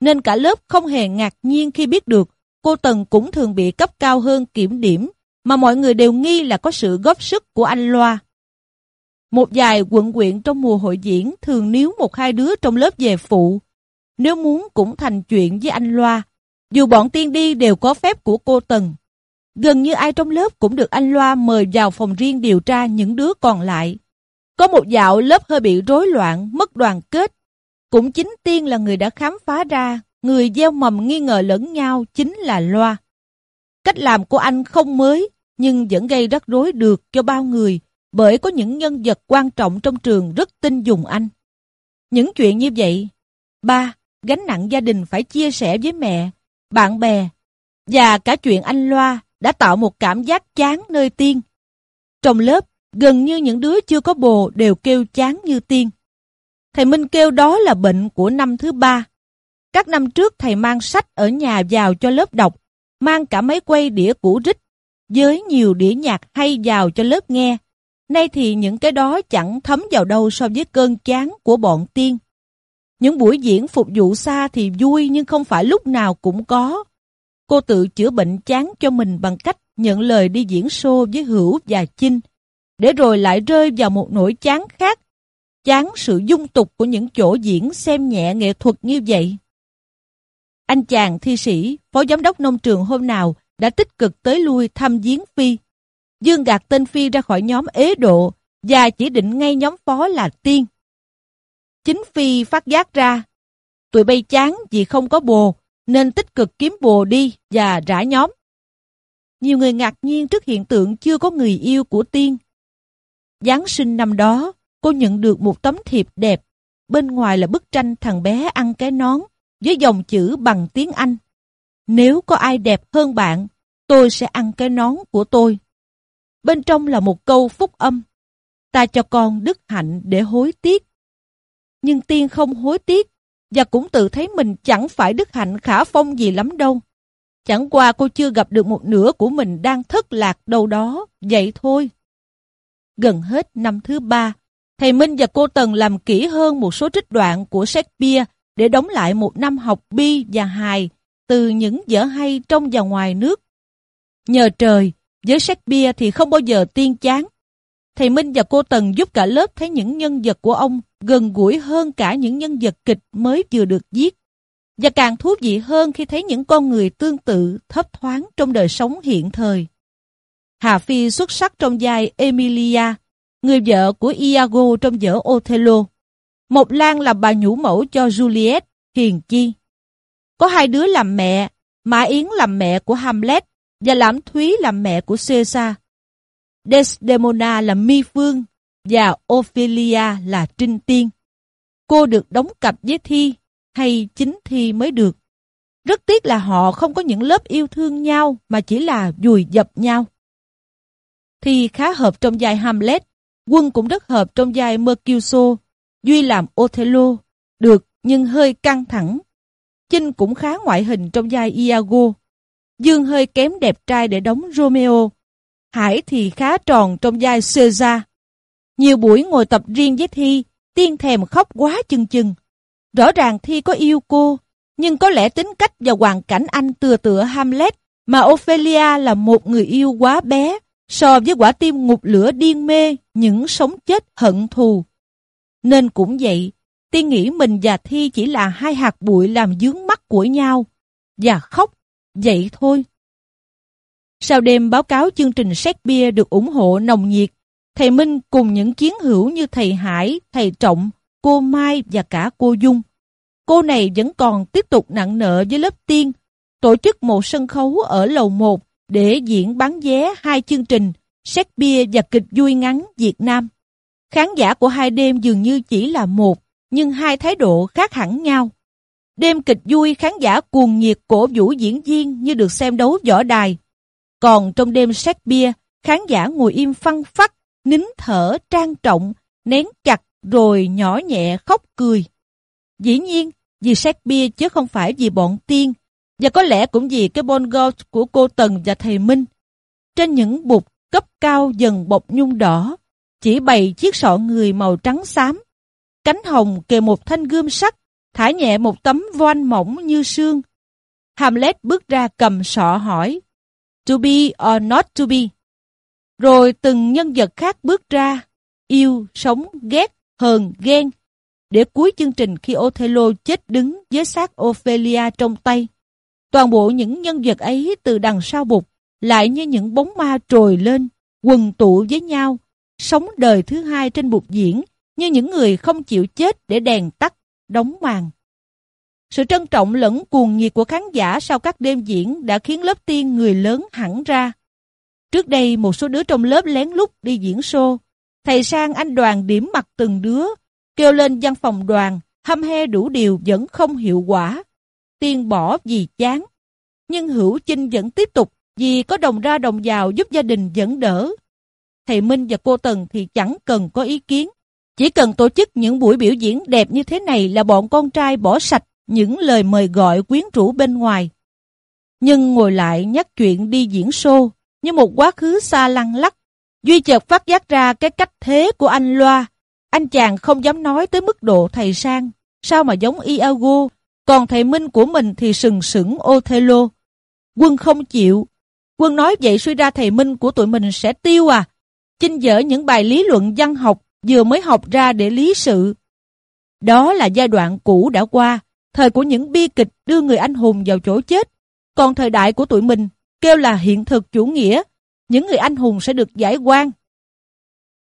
Nên cả lớp không hề ngạc nhiên khi biết được, cô Tần cũng thường bị cấp cao hơn kiểm điểm, mà mọi người đều nghi là có sự góp sức của anh Loa. Một vài quận quyện trong mùa hội diễn thường níu một hai đứa trong lớp về phụ. Nếu muốn cũng thành chuyện với anh Loa. Dù bọn tiên đi đều có phép của cô Tần. Gần như ai trong lớp cũng được anh Loa mời vào phòng riêng điều tra những đứa còn lại. Có một dạo lớp hơi bị rối loạn, mất đoàn kết. Cũng chính Tiên là người đã khám phá ra, người gieo mầm nghi ngờ lẫn nhau chính là Loa. Cách làm của anh không mới, nhưng vẫn gây rắc rối được cho bao người, bởi có những nhân vật quan trọng trong trường rất tin dùng anh. Những chuyện như vậy, ba, gánh nặng gia đình phải chia sẻ với mẹ, bạn bè, và cả chuyện anh Loa đã tạo một cảm giác chán nơi Tiên. Trong lớp, gần như những đứa chưa có bồ đều kêu chán như Tiên. Thầy Minh kêu đó là bệnh của năm thứ ba. Các năm trước thầy mang sách ở nhà vào cho lớp đọc, mang cả máy quay đĩa cũ rích, với nhiều đĩa nhạc hay vào cho lớp nghe. Nay thì những cái đó chẳng thấm vào đâu so với cơn chán của bọn tiên. Những buổi diễn phục vụ xa thì vui nhưng không phải lúc nào cũng có. Cô tự chữa bệnh chán cho mình bằng cách nhận lời đi diễn show với Hữu và Chinh, để rồi lại rơi vào một nỗi chán khác, chán sự dung tục của những chỗ diễn xem nhẹ nghệ thuật như vậy. Anh chàng thi sĩ, phó giám đốc nông trường hôm nào đã tích cực tới lui thăm giếng Phi. Dương gạt tên Phi ra khỏi nhóm ế độ và chỉ định ngay nhóm phó là Tiên. Chính Phi phát giác ra, tụi bay chán vì không có bồ, nên tích cực kiếm bồ đi và rã nhóm. Nhiều người ngạc nhiên trước hiện tượng chưa có người yêu của Tiên. Giáng sinh năm đó, cô nhận được một tấm thiệp đẹp. Bên ngoài là bức tranh thằng bé ăn cái nón với dòng chữ bằng tiếng Anh. Nếu có ai đẹp hơn bạn, tôi sẽ ăn cái nón của tôi. Bên trong là một câu phúc âm. Ta cho con đức hạnh để hối tiếc. Nhưng tiên không hối tiếc và cũng tự thấy mình chẳng phải đức hạnh khả phong gì lắm đâu. Chẳng qua cô chưa gặp được một nửa của mình đang thất lạc đâu đó, vậy thôi. Gần hết năm thứ ba, thầy Minh và cô Tần làm kỹ hơn một số trích đoạn của Shakespeare để đóng lại một năm học bi và hài từ những vở hay trong và ngoài nước. Nhờ trời, với Shakespeare thì không bao giờ tiên chán. Thầy Minh và cô Tần giúp cả lớp thấy những nhân vật của ông gần gũi hơn cả những nhân vật kịch mới vừa được viết. Và càng thú vị hơn khi thấy những con người tương tự thấp thoáng trong đời sống hiện thời. Hà Phi xuất sắc trong vai Emilia, người vợ của Iago trong vở Othello. Một Lan là bà nhũ mẫu cho Juliet, hiền chi. Có hai đứa làm mẹ, Mã Yến làm mẹ của Hamlet và Lãm Thúy làm mẹ của Caesar. Desdemona là Mi Phương và Ophelia là Trinh Tiên. Cô được đóng cặp với Thi hay chính Thi mới được. Rất tiếc là họ không có những lớp yêu thương nhau mà chỉ là dùi dập nhau thì khá hợp trong vai Hamlet, Quân cũng rất hợp trong vai Mercutio, Duy làm Othello, được nhưng hơi căng thẳng. Chinh cũng khá ngoại hình trong vai Iago. Dương hơi kém đẹp trai để đóng Romeo. Hải thì khá tròn trong vai Caesar. Nhiều buổi ngồi tập riêng với Thi, Tiên thèm khóc quá chừng chừng. Rõ ràng Thi có yêu cô, nhưng có lẽ tính cách và hoàn cảnh anh tựa tựa Hamlet mà Ophelia là một người yêu quá bé so với quả tim ngục lửa điên mê những sống chết hận thù. Nên cũng vậy, Tiên nghĩ mình và Thi chỉ là hai hạt bụi làm dướng mắt của nhau. Và khóc, vậy thôi. Sau đêm báo cáo chương trình xét bia được ủng hộ nồng nhiệt, thầy Minh cùng những chiến hữu như thầy Hải, thầy Trọng, cô Mai và cả cô Dung. Cô này vẫn còn tiếp tục nặng nợ với lớp tiên, tổ chức một sân khấu ở lầu 1 để diễn bán vé hai chương trình Shakespeare và kịch vui ngắn Việt Nam. Khán giả của hai đêm dường như chỉ là một, nhưng hai thái độ khác hẳn nhau. Đêm kịch vui khán giả cuồng nhiệt cổ vũ diễn viên như được xem đấu võ đài. Còn trong đêm Shakespeare, khán giả ngồi im phăng phắc, nín thở trang trọng, nén chặt rồi nhỏ nhẹ khóc cười. Dĩ nhiên, vì Shakespeare chứ không phải vì bọn tiên, và có lẽ cũng vì cái bon gold của cô Tần và thầy Minh. Trên những bục cấp cao dần bọc nhung đỏ, chỉ bày chiếc sọ người màu trắng xám. Cánh hồng kề một thanh gươm sắt, thả nhẹ một tấm voan mỏng như sương. Hamlet bước ra cầm sọ hỏi, to be or not to be. Rồi từng nhân vật khác bước ra, yêu, sống, ghét, hờn, ghen, để cuối chương trình khi Othello chết đứng với xác Ophelia trong tay. Toàn bộ những nhân vật ấy từ đằng sau bục lại như những bóng ma trồi lên, quần tụ với nhau, sống đời thứ hai trên bục diễn như những người không chịu chết để đèn tắt, đóng màn. Sự trân trọng lẫn cuồng nhiệt của khán giả sau các đêm diễn đã khiến lớp tiên người lớn hẳn ra. Trước đây một số đứa trong lớp lén lút đi diễn show. Thầy sang anh đoàn điểm mặt từng đứa, kêu lên văn phòng đoàn, hâm he đủ điều vẫn không hiệu quả. Tiên bỏ vì chán. Nhưng Hữu Chinh vẫn tiếp tục vì có đồng ra đồng vào giúp gia đình dẫn đỡ. Thầy Minh và cô Tần thì chẳng cần có ý kiến. Chỉ cần tổ chức những buổi biểu diễn đẹp như thế này là bọn con trai bỏ sạch những lời mời gọi quyến rũ bên ngoài. Nhưng ngồi lại nhắc chuyện đi diễn show như một quá khứ xa lăng lắc. Duy chợt phát giác ra cái cách thế của anh Loa. Anh chàng không dám nói tới mức độ thầy sang. Sao mà giống Iago, còn thầy Minh của mình thì sừng sững Othello. Quân không chịu. Quân nói vậy suy ra thầy Minh của tụi mình sẽ tiêu à. Chinh dở những bài lý luận văn học vừa mới học ra để lý sự. Đó là giai đoạn cũ đã qua, thời của những bi kịch đưa người anh hùng vào chỗ chết. Còn thời đại của tụi mình kêu là hiện thực chủ nghĩa, những người anh hùng sẽ được giải quan.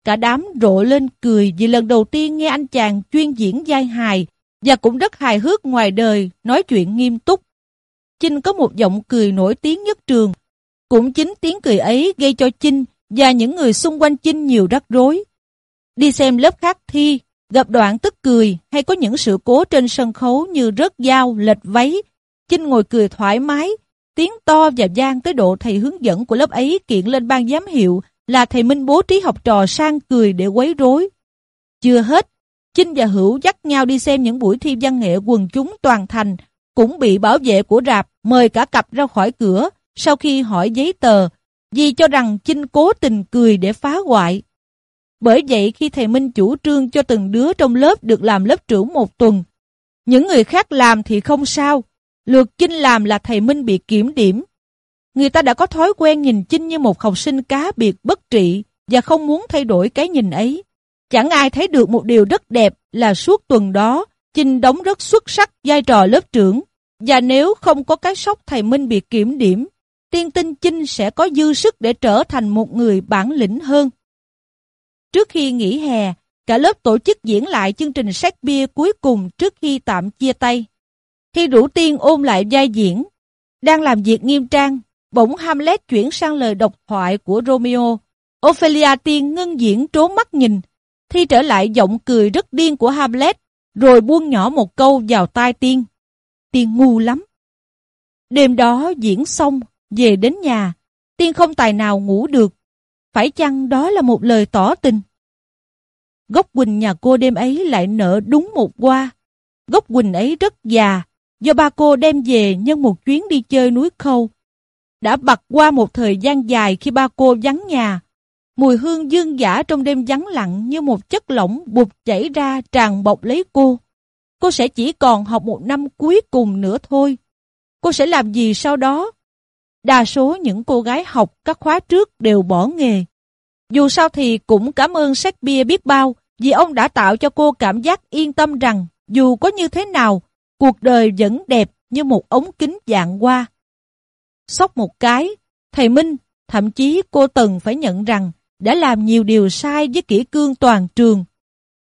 Cả đám rộ lên cười vì lần đầu tiên nghe anh chàng chuyên diễn giai hài và cũng rất hài hước ngoài đời, nói chuyện nghiêm túc. Chinh có một giọng cười nổi tiếng nhất trường. Cũng chính tiếng cười ấy gây cho Chinh và những người xung quanh Chinh nhiều rắc rối. Đi xem lớp khác thi, gặp đoạn tức cười hay có những sự cố trên sân khấu như rớt dao, lệch váy. Chinh ngồi cười thoải mái, tiếng to và gian tới độ thầy hướng dẫn của lớp ấy kiện lên ban giám hiệu là thầy Minh bố trí học trò sang cười để quấy rối. Chưa hết, Chinh và Hữu dắt nhau đi xem những buổi thi văn nghệ quần chúng toàn thành, cũng bị bảo vệ của rạp mời cả cặp ra khỏi cửa sau khi hỏi giấy tờ, vì cho rằng Chinh cố tình cười để phá hoại. Bởi vậy khi thầy Minh chủ trương cho từng đứa trong lớp được làm lớp trưởng một tuần, những người khác làm thì không sao, lượt Chinh làm là thầy Minh bị kiểm điểm. Người ta đã có thói quen nhìn Chinh như một học sinh cá biệt bất trị và không muốn thay đổi cái nhìn ấy. Chẳng ai thấy được một điều rất đẹp là suốt tuần đó, Chinh đóng rất xuất sắc vai trò lớp trưởng. Và nếu không có cái sốc thầy Minh bị kiểm điểm, tiên tinh Chinh sẽ có dư sức để trở thành một người bản lĩnh hơn. Trước khi nghỉ hè, cả lớp tổ chức diễn lại chương trình Shakespeare cuối cùng trước khi tạm chia tay. Khi rủ tiên ôm lại vai diễn, đang làm việc nghiêm trang, bỗng Hamlet chuyển sang lời độc thoại của Romeo. Ophelia tiên ngưng diễn trốn mắt nhìn, Thi trở lại giọng cười rất điên của Hamlet, rồi buông nhỏ một câu vào tai tiên. Tiên ngu lắm. Đêm đó diễn xong, về đến nhà, tiên không tài nào ngủ được. Phải chăng đó là một lời tỏ tình? Gốc quỳnh nhà cô đêm ấy lại nở đúng một qua. Gốc quỳnh ấy rất già, do ba cô đem về nhân một chuyến đi chơi núi khâu. Đã bật qua một thời gian dài khi ba cô vắng nhà, Mùi hương dương giả trong đêm vắng lặng như một chất lỏng bụt chảy ra tràn bọc lấy cô. Cô sẽ chỉ còn học một năm cuối cùng nữa thôi. Cô sẽ làm gì sau đó? Đa số những cô gái học các khóa trước đều bỏ nghề. Dù sao thì cũng cảm ơn Shakespeare biết bao vì ông đã tạo cho cô cảm giác yên tâm rằng dù có như thế nào, cuộc đời vẫn đẹp như một ống kính dạng qua. Sóc một cái, thầy Minh, thậm chí cô từng phải nhận rằng đã làm nhiều điều sai với kỹ cương toàn trường.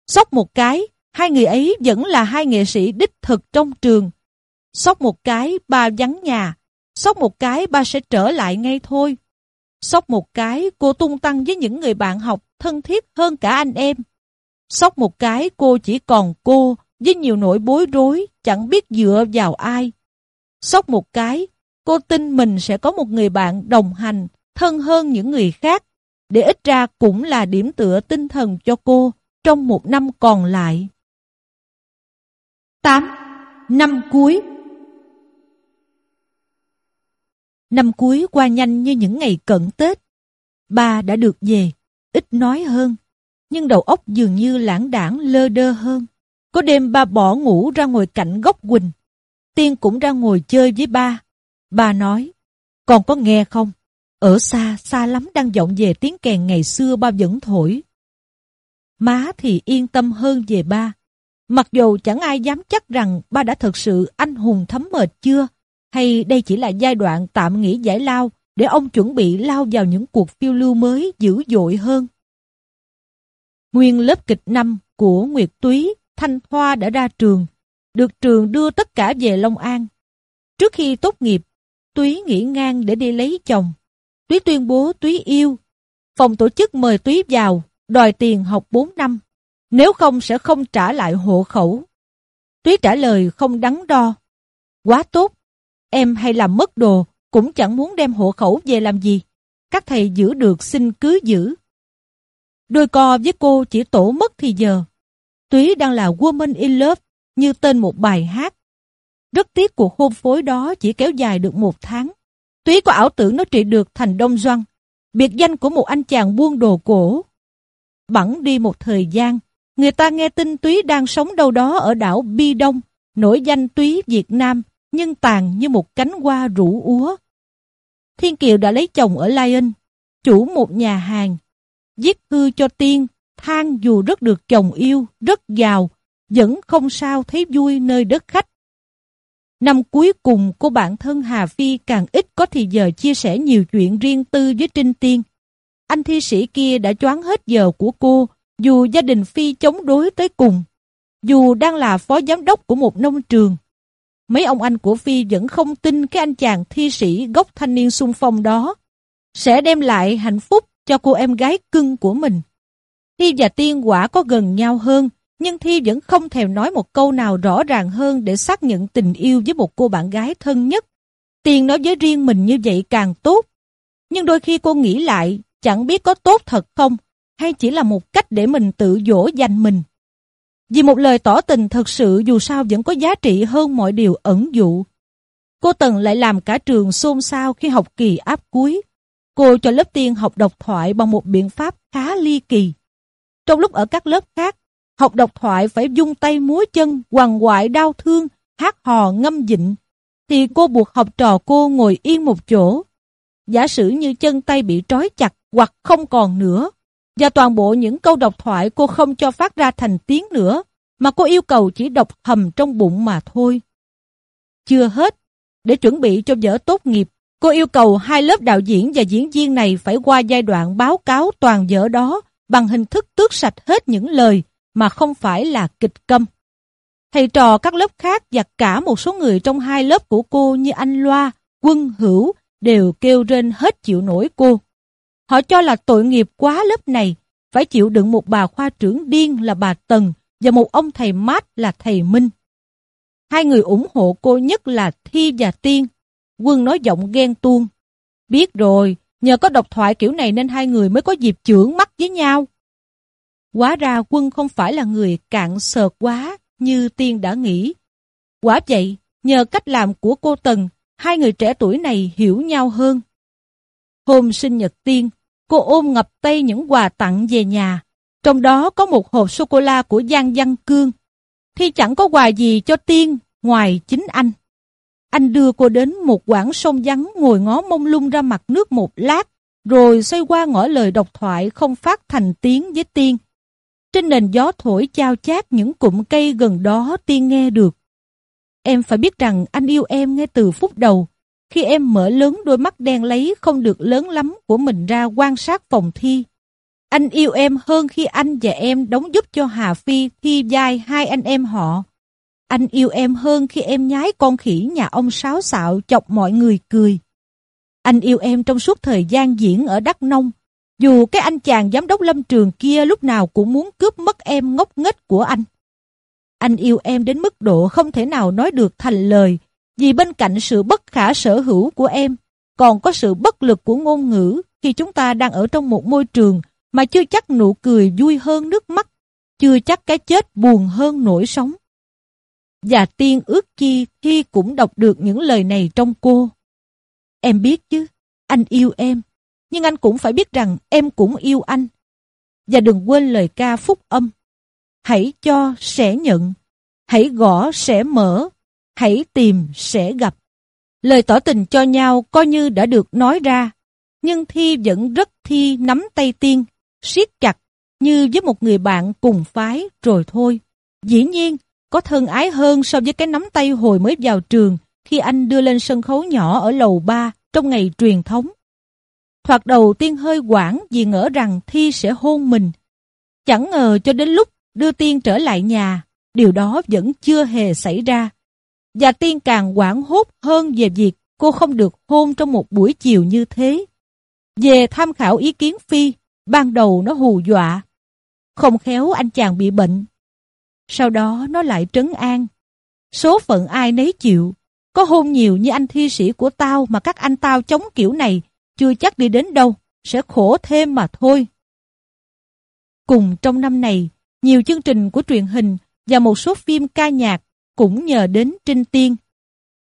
sốc một cái, hai người ấy vẫn là hai nghệ sĩ đích thực trong trường. sốc một cái, ba vắng nhà. sốc một cái, ba sẽ trở lại ngay thôi. sốc một cái, cô tung tăng với những người bạn học thân thiết hơn cả anh em. sốc một cái, cô chỉ còn cô, với nhiều nỗi bối rối, chẳng biết dựa vào ai. sốc một cái, cô tin mình sẽ có một người bạn đồng hành, thân hơn những người khác, để ít ra cũng là điểm tựa tinh thần cho cô trong một năm còn lại. 8. Năm cuối Năm cuối qua nhanh như những ngày cận Tết. Ba đã được về, ít nói hơn, nhưng đầu óc dường như lãng đảng lơ đơ hơn. Có đêm ba bỏ ngủ ra ngồi cạnh góc Quỳnh. Tiên cũng ra ngồi chơi với ba. Ba nói, còn có nghe không? Ở xa, xa lắm đang vọng về tiếng kèn ngày xưa ba vẫn thổi. Má thì yên tâm hơn về ba. Mặc dù chẳng ai dám chắc rằng ba đã thật sự anh hùng thấm mệt chưa, hay đây chỉ là giai đoạn tạm nghỉ giải lao để ông chuẩn bị lao vào những cuộc phiêu lưu mới dữ dội hơn. Nguyên lớp kịch năm của Nguyệt Túy, Thanh Hoa đã ra trường, được trường đưa tất cả về Long An. Trước khi tốt nghiệp, Túy nghỉ ngang để đi lấy chồng. Túy tuyên bố Túy yêu. Phòng tổ chức mời Túy vào, đòi tiền học 4 năm. Nếu không sẽ không trả lại hộ khẩu. Túy trả lời không đắn đo. Quá tốt, em hay làm mất đồ, cũng chẳng muốn đem hộ khẩu về làm gì. Các thầy giữ được xin cứ giữ. Đôi co với cô chỉ tổ mất thì giờ. Túy đang là Woman in Love như tên một bài hát. Rất tiếc cuộc hôn phối đó chỉ kéo dài được một tháng. Túy có ảo tưởng nó trị được thành Đông Doan, biệt danh của một anh chàng buôn đồ cổ. Bẵng đi một thời gian, người ta nghe tin Túy đang sống đâu đó ở đảo Bi Đông, nổi danh Túy Việt Nam, nhưng tàn như một cánh hoa rủ úa. Thiên Kiều đã lấy chồng ở Lion, chủ một nhà hàng. giết hư cho Tiên, than dù rất được chồng yêu, rất giàu, vẫn không sao thấy vui nơi đất khách. Năm cuối cùng của bản thân Hà Phi càng ít có thì giờ chia sẻ nhiều chuyện riêng tư với Trinh Tiên. Anh thi sĩ kia đã choáng hết giờ của cô, dù gia đình Phi chống đối tới cùng. Dù đang là phó giám đốc của một nông trường. Mấy ông anh của Phi vẫn không tin cái anh chàng thi sĩ gốc thanh niên sung phong đó sẽ đem lại hạnh phúc cho cô em gái cưng của mình. Thi và Tiên quả có gần nhau hơn, nhưng Thi vẫn không thèm nói một câu nào rõ ràng hơn để xác nhận tình yêu với một cô bạn gái thân nhất. Tiền nói với riêng mình như vậy càng tốt. Nhưng đôi khi cô nghĩ lại, chẳng biết có tốt thật không, hay chỉ là một cách để mình tự dỗ dành mình. Vì một lời tỏ tình thật sự dù sao vẫn có giá trị hơn mọi điều ẩn dụ. Cô Tần lại làm cả trường xôn xao khi học kỳ áp cuối. Cô cho lớp tiên học độc thoại bằng một biện pháp khá ly kỳ. Trong lúc ở các lớp khác, học độc thoại phải dung tay múa chân, hoàng hoại đau thương, hát hò ngâm dịnh, thì cô buộc học trò cô ngồi yên một chỗ. Giả sử như chân tay bị trói chặt hoặc không còn nữa, và toàn bộ những câu độc thoại cô không cho phát ra thành tiếng nữa, mà cô yêu cầu chỉ đọc hầm trong bụng mà thôi. Chưa hết, để chuẩn bị cho vở tốt nghiệp, cô yêu cầu hai lớp đạo diễn và diễn viên này phải qua giai đoạn báo cáo toàn vở đó bằng hình thức tước sạch hết những lời mà không phải là kịch câm. Thầy trò các lớp khác và cả một số người trong hai lớp của cô như anh Loa, Quân Hữu đều kêu rên hết chịu nổi cô. Họ cho là tội nghiệp quá lớp này, phải chịu đựng một bà khoa trưởng điên là bà Tần và một ông thầy mát là thầy Minh. Hai người ủng hộ cô nhất là Thi và Tiên. Quân nói giọng ghen tuông. Biết rồi, nhờ có độc thoại kiểu này nên hai người mới có dịp chưởng mắt với nhau. Quá ra quân không phải là người cạn sợt quá như Tiên đã nghĩ. Quả vậy, nhờ cách làm của cô Tần, hai người trẻ tuổi này hiểu nhau hơn. Hôm sinh nhật Tiên, cô ôm ngập tay những quà tặng về nhà. Trong đó có một hộp sô-cô-la của Giang Văn Cương. Thì chẳng có quà gì cho Tiên ngoài chính anh. Anh đưa cô đến một quảng sông vắng ngồi ngó mông lung ra mặt nước một lát, rồi xoay qua ngỏ lời độc thoại không phát thành tiếng với Tiên. Trên nền gió thổi chao chát những cụm cây gần đó Tiên nghe được. Em phải biết rằng anh yêu em ngay từ phút đầu, khi em mở lớn đôi mắt đen lấy không được lớn lắm của mình ra quan sát phòng thi. Anh yêu em hơn khi anh và em đóng giúp cho Hà Phi thi vai hai anh em họ. Anh yêu em hơn khi em nhái con khỉ nhà ông sáo xạo chọc mọi người cười. Anh yêu em trong suốt thời gian diễn ở Đắk Nông. Dù cái anh chàng giám đốc lâm trường kia lúc nào cũng muốn cướp mất em ngốc nghếch của anh. Anh yêu em đến mức độ không thể nào nói được thành lời vì bên cạnh sự bất khả sở hữu của em, còn có sự bất lực của ngôn ngữ khi chúng ta đang ở trong một môi trường mà chưa chắc nụ cười vui hơn nước mắt, chưa chắc cái chết buồn hơn nỗi sống. Và tiên ước chi khi cũng đọc được những lời này trong cô. Em biết chứ, anh yêu em, nhưng anh cũng phải biết rằng em cũng yêu anh. Và đừng quên lời ca phúc âm. Hãy cho sẽ nhận, hãy gõ sẽ mở, hãy tìm sẽ gặp. Lời tỏ tình cho nhau coi như đã được nói ra, nhưng Thi vẫn rất thi nắm tay tiên, siết chặt, như với một người bạn cùng phái rồi thôi. Dĩ nhiên, có thân ái hơn so với cái nắm tay hồi mới vào trường khi anh đưa lên sân khấu nhỏ ở lầu ba trong ngày truyền thống. Thoạt đầu tiên hơi quảng vì ngỡ rằng Thi sẽ hôn mình. Chẳng ngờ cho đến lúc đưa Tiên trở lại nhà, điều đó vẫn chưa hề xảy ra. Và Tiên càng quảng hốt hơn về việc cô không được hôn trong một buổi chiều như thế. Về tham khảo ý kiến Phi, ban đầu nó hù dọa. Không khéo anh chàng bị bệnh. Sau đó nó lại trấn an. Số phận ai nấy chịu. Có hôn nhiều như anh thi sĩ của tao mà các anh tao chống kiểu này chưa chắc đi đến đâu, sẽ khổ thêm mà thôi. Cùng trong năm này, nhiều chương trình của truyền hình và một số phim ca nhạc cũng nhờ đến Trinh Tiên.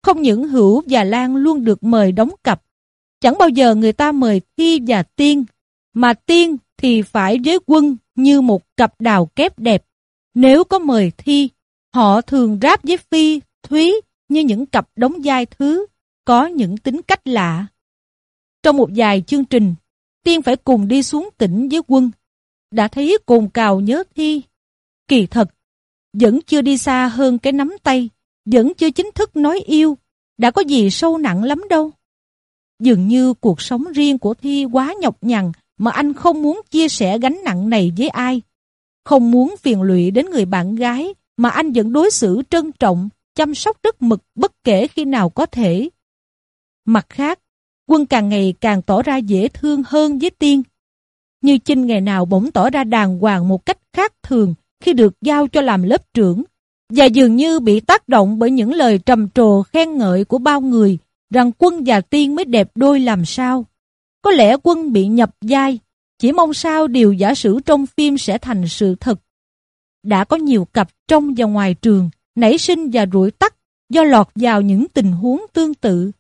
Không những Hữu và Lan luôn được mời đóng cặp, chẳng bao giờ người ta mời Thi và Tiên, mà Tiên thì phải với quân như một cặp đào kép đẹp. Nếu có mời Thi, họ thường ráp với Phi, Thúy như những cặp đóng vai thứ, có những tính cách lạ. Trong một vài chương trình, Tiên phải cùng đi xuống tỉnh với quân. Đã thấy cồn cào nhớ Thi. Kỳ thật, vẫn chưa đi xa hơn cái nắm tay, vẫn chưa chính thức nói yêu, đã có gì sâu nặng lắm đâu. Dường như cuộc sống riêng của Thi quá nhọc nhằn mà anh không muốn chia sẻ gánh nặng này với ai. Không muốn phiền lụy đến người bạn gái mà anh vẫn đối xử trân trọng, chăm sóc rất mực bất kể khi nào có thể. Mặt khác, quân càng ngày càng tỏ ra dễ thương hơn với tiên. Như Chinh ngày nào bỗng tỏ ra đàng hoàng một cách khác thường khi được giao cho làm lớp trưởng, và dường như bị tác động bởi những lời trầm trồ khen ngợi của bao người rằng quân và tiên mới đẹp đôi làm sao. Có lẽ quân bị nhập vai, chỉ mong sao điều giả sử trong phim sẽ thành sự thật. Đã có nhiều cặp trong và ngoài trường nảy sinh và rủi tắt do lọt vào những tình huống tương tự.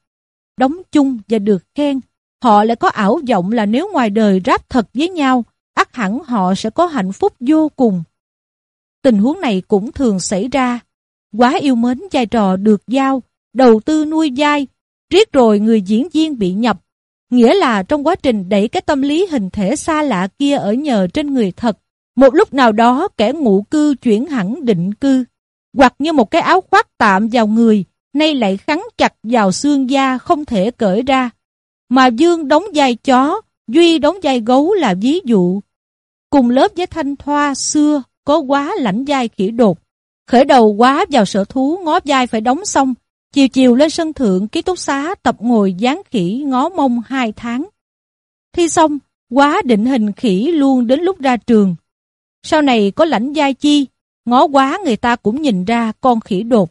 Đóng chung và được khen, họ lại có ảo vọng là nếu ngoài đời ráp thật với nhau, ắt hẳn họ sẽ có hạnh phúc vô cùng. Tình huống này cũng thường xảy ra. Quá yêu mến vai trò được giao, đầu tư nuôi vai, riết rồi người diễn viên bị nhập. Nghĩa là trong quá trình đẩy cái tâm lý hình thể xa lạ kia ở nhờ trên người thật, một lúc nào đó kẻ ngụ cư chuyển hẳn định cư, hoặc như một cái áo khoác tạm vào người, nay lại khắn chặt vào xương da không thể cởi ra. Mà Dương đóng vai chó, Duy đóng vai gấu là ví dụ. Cùng lớp với Thanh Thoa xưa có quá lãnh vai khỉ đột. Khởi đầu quá vào sở thú ngó vai phải đóng xong, chiều chiều lên sân thượng ký túc xá tập ngồi dán khỉ ngó mông hai tháng. Thi xong, quá định hình khỉ luôn đến lúc ra trường. Sau này có lãnh vai chi, ngó quá người ta cũng nhìn ra con khỉ đột.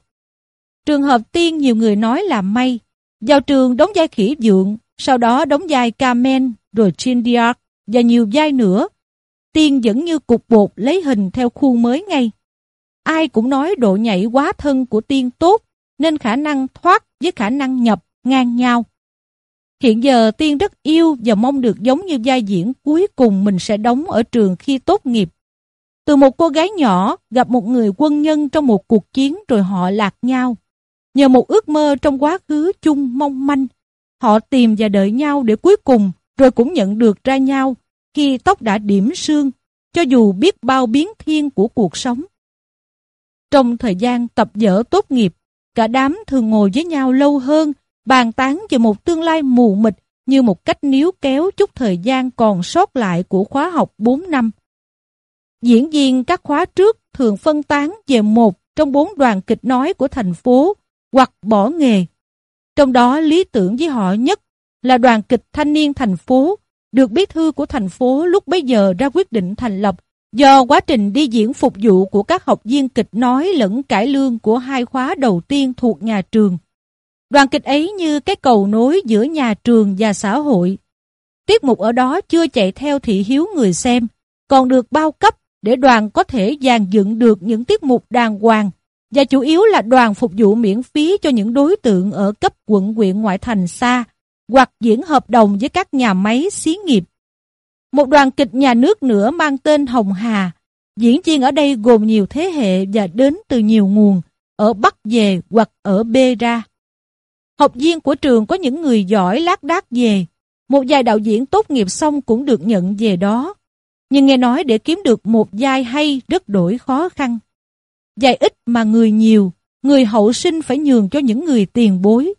Trường hợp tiên nhiều người nói là may, vào trường đóng vai khỉ dượng, sau đó đóng vai Carmen, rồi Chindiak và nhiều vai nữa. Tiên vẫn như cục bột lấy hình theo khuôn mới ngay. Ai cũng nói độ nhảy quá thân của tiên tốt, nên khả năng thoát với khả năng nhập ngang nhau. Hiện giờ Tiên rất yêu và mong được giống như vai diễn cuối cùng mình sẽ đóng ở trường khi tốt nghiệp. Từ một cô gái nhỏ gặp một người quân nhân trong một cuộc chiến rồi họ lạc nhau. Nhờ một ước mơ trong quá khứ chung mong manh, họ tìm và đợi nhau để cuối cùng rồi cũng nhận được ra nhau khi tóc đã điểm sương, cho dù biết bao biến thiên của cuộc sống. Trong thời gian tập dở tốt nghiệp, cả đám thường ngồi với nhau lâu hơn, bàn tán về một tương lai mù mịt như một cách níu kéo chút thời gian còn sót lại của khóa học 4 năm. Diễn viên các khóa trước thường phân tán về một trong bốn đoàn kịch nói của thành phố hoặc bỏ nghề. Trong đó lý tưởng với họ nhất là đoàn kịch thanh niên thành phố, được bí thư của thành phố lúc bấy giờ ra quyết định thành lập do quá trình đi diễn phục vụ của các học viên kịch nói lẫn cải lương của hai khóa đầu tiên thuộc nhà trường. Đoàn kịch ấy như cái cầu nối giữa nhà trường và xã hội. Tiết mục ở đó chưa chạy theo thị hiếu người xem, còn được bao cấp để đoàn có thể dàn dựng được những tiết mục đàng hoàng và chủ yếu là đoàn phục vụ miễn phí cho những đối tượng ở cấp quận huyện ngoại thành xa hoặc diễn hợp đồng với các nhà máy xí nghiệp. Một đoàn kịch nhà nước nữa mang tên Hồng Hà, diễn viên ở đây gồm nhiều thế hệ và đến từ nhiều nguồn, ở Bắc về hoặc ở B ra. Học viên của trường có những người giỏi lác đác về, một vài đạo diễn tốt nghiệp xong cũng được nhận về đó. Nhưng nghe nói để kiếm được một vai hay rất đổi khó khăn dài ít mà người nhiều, người hậu sinh phải nhường cho những người tiền bối.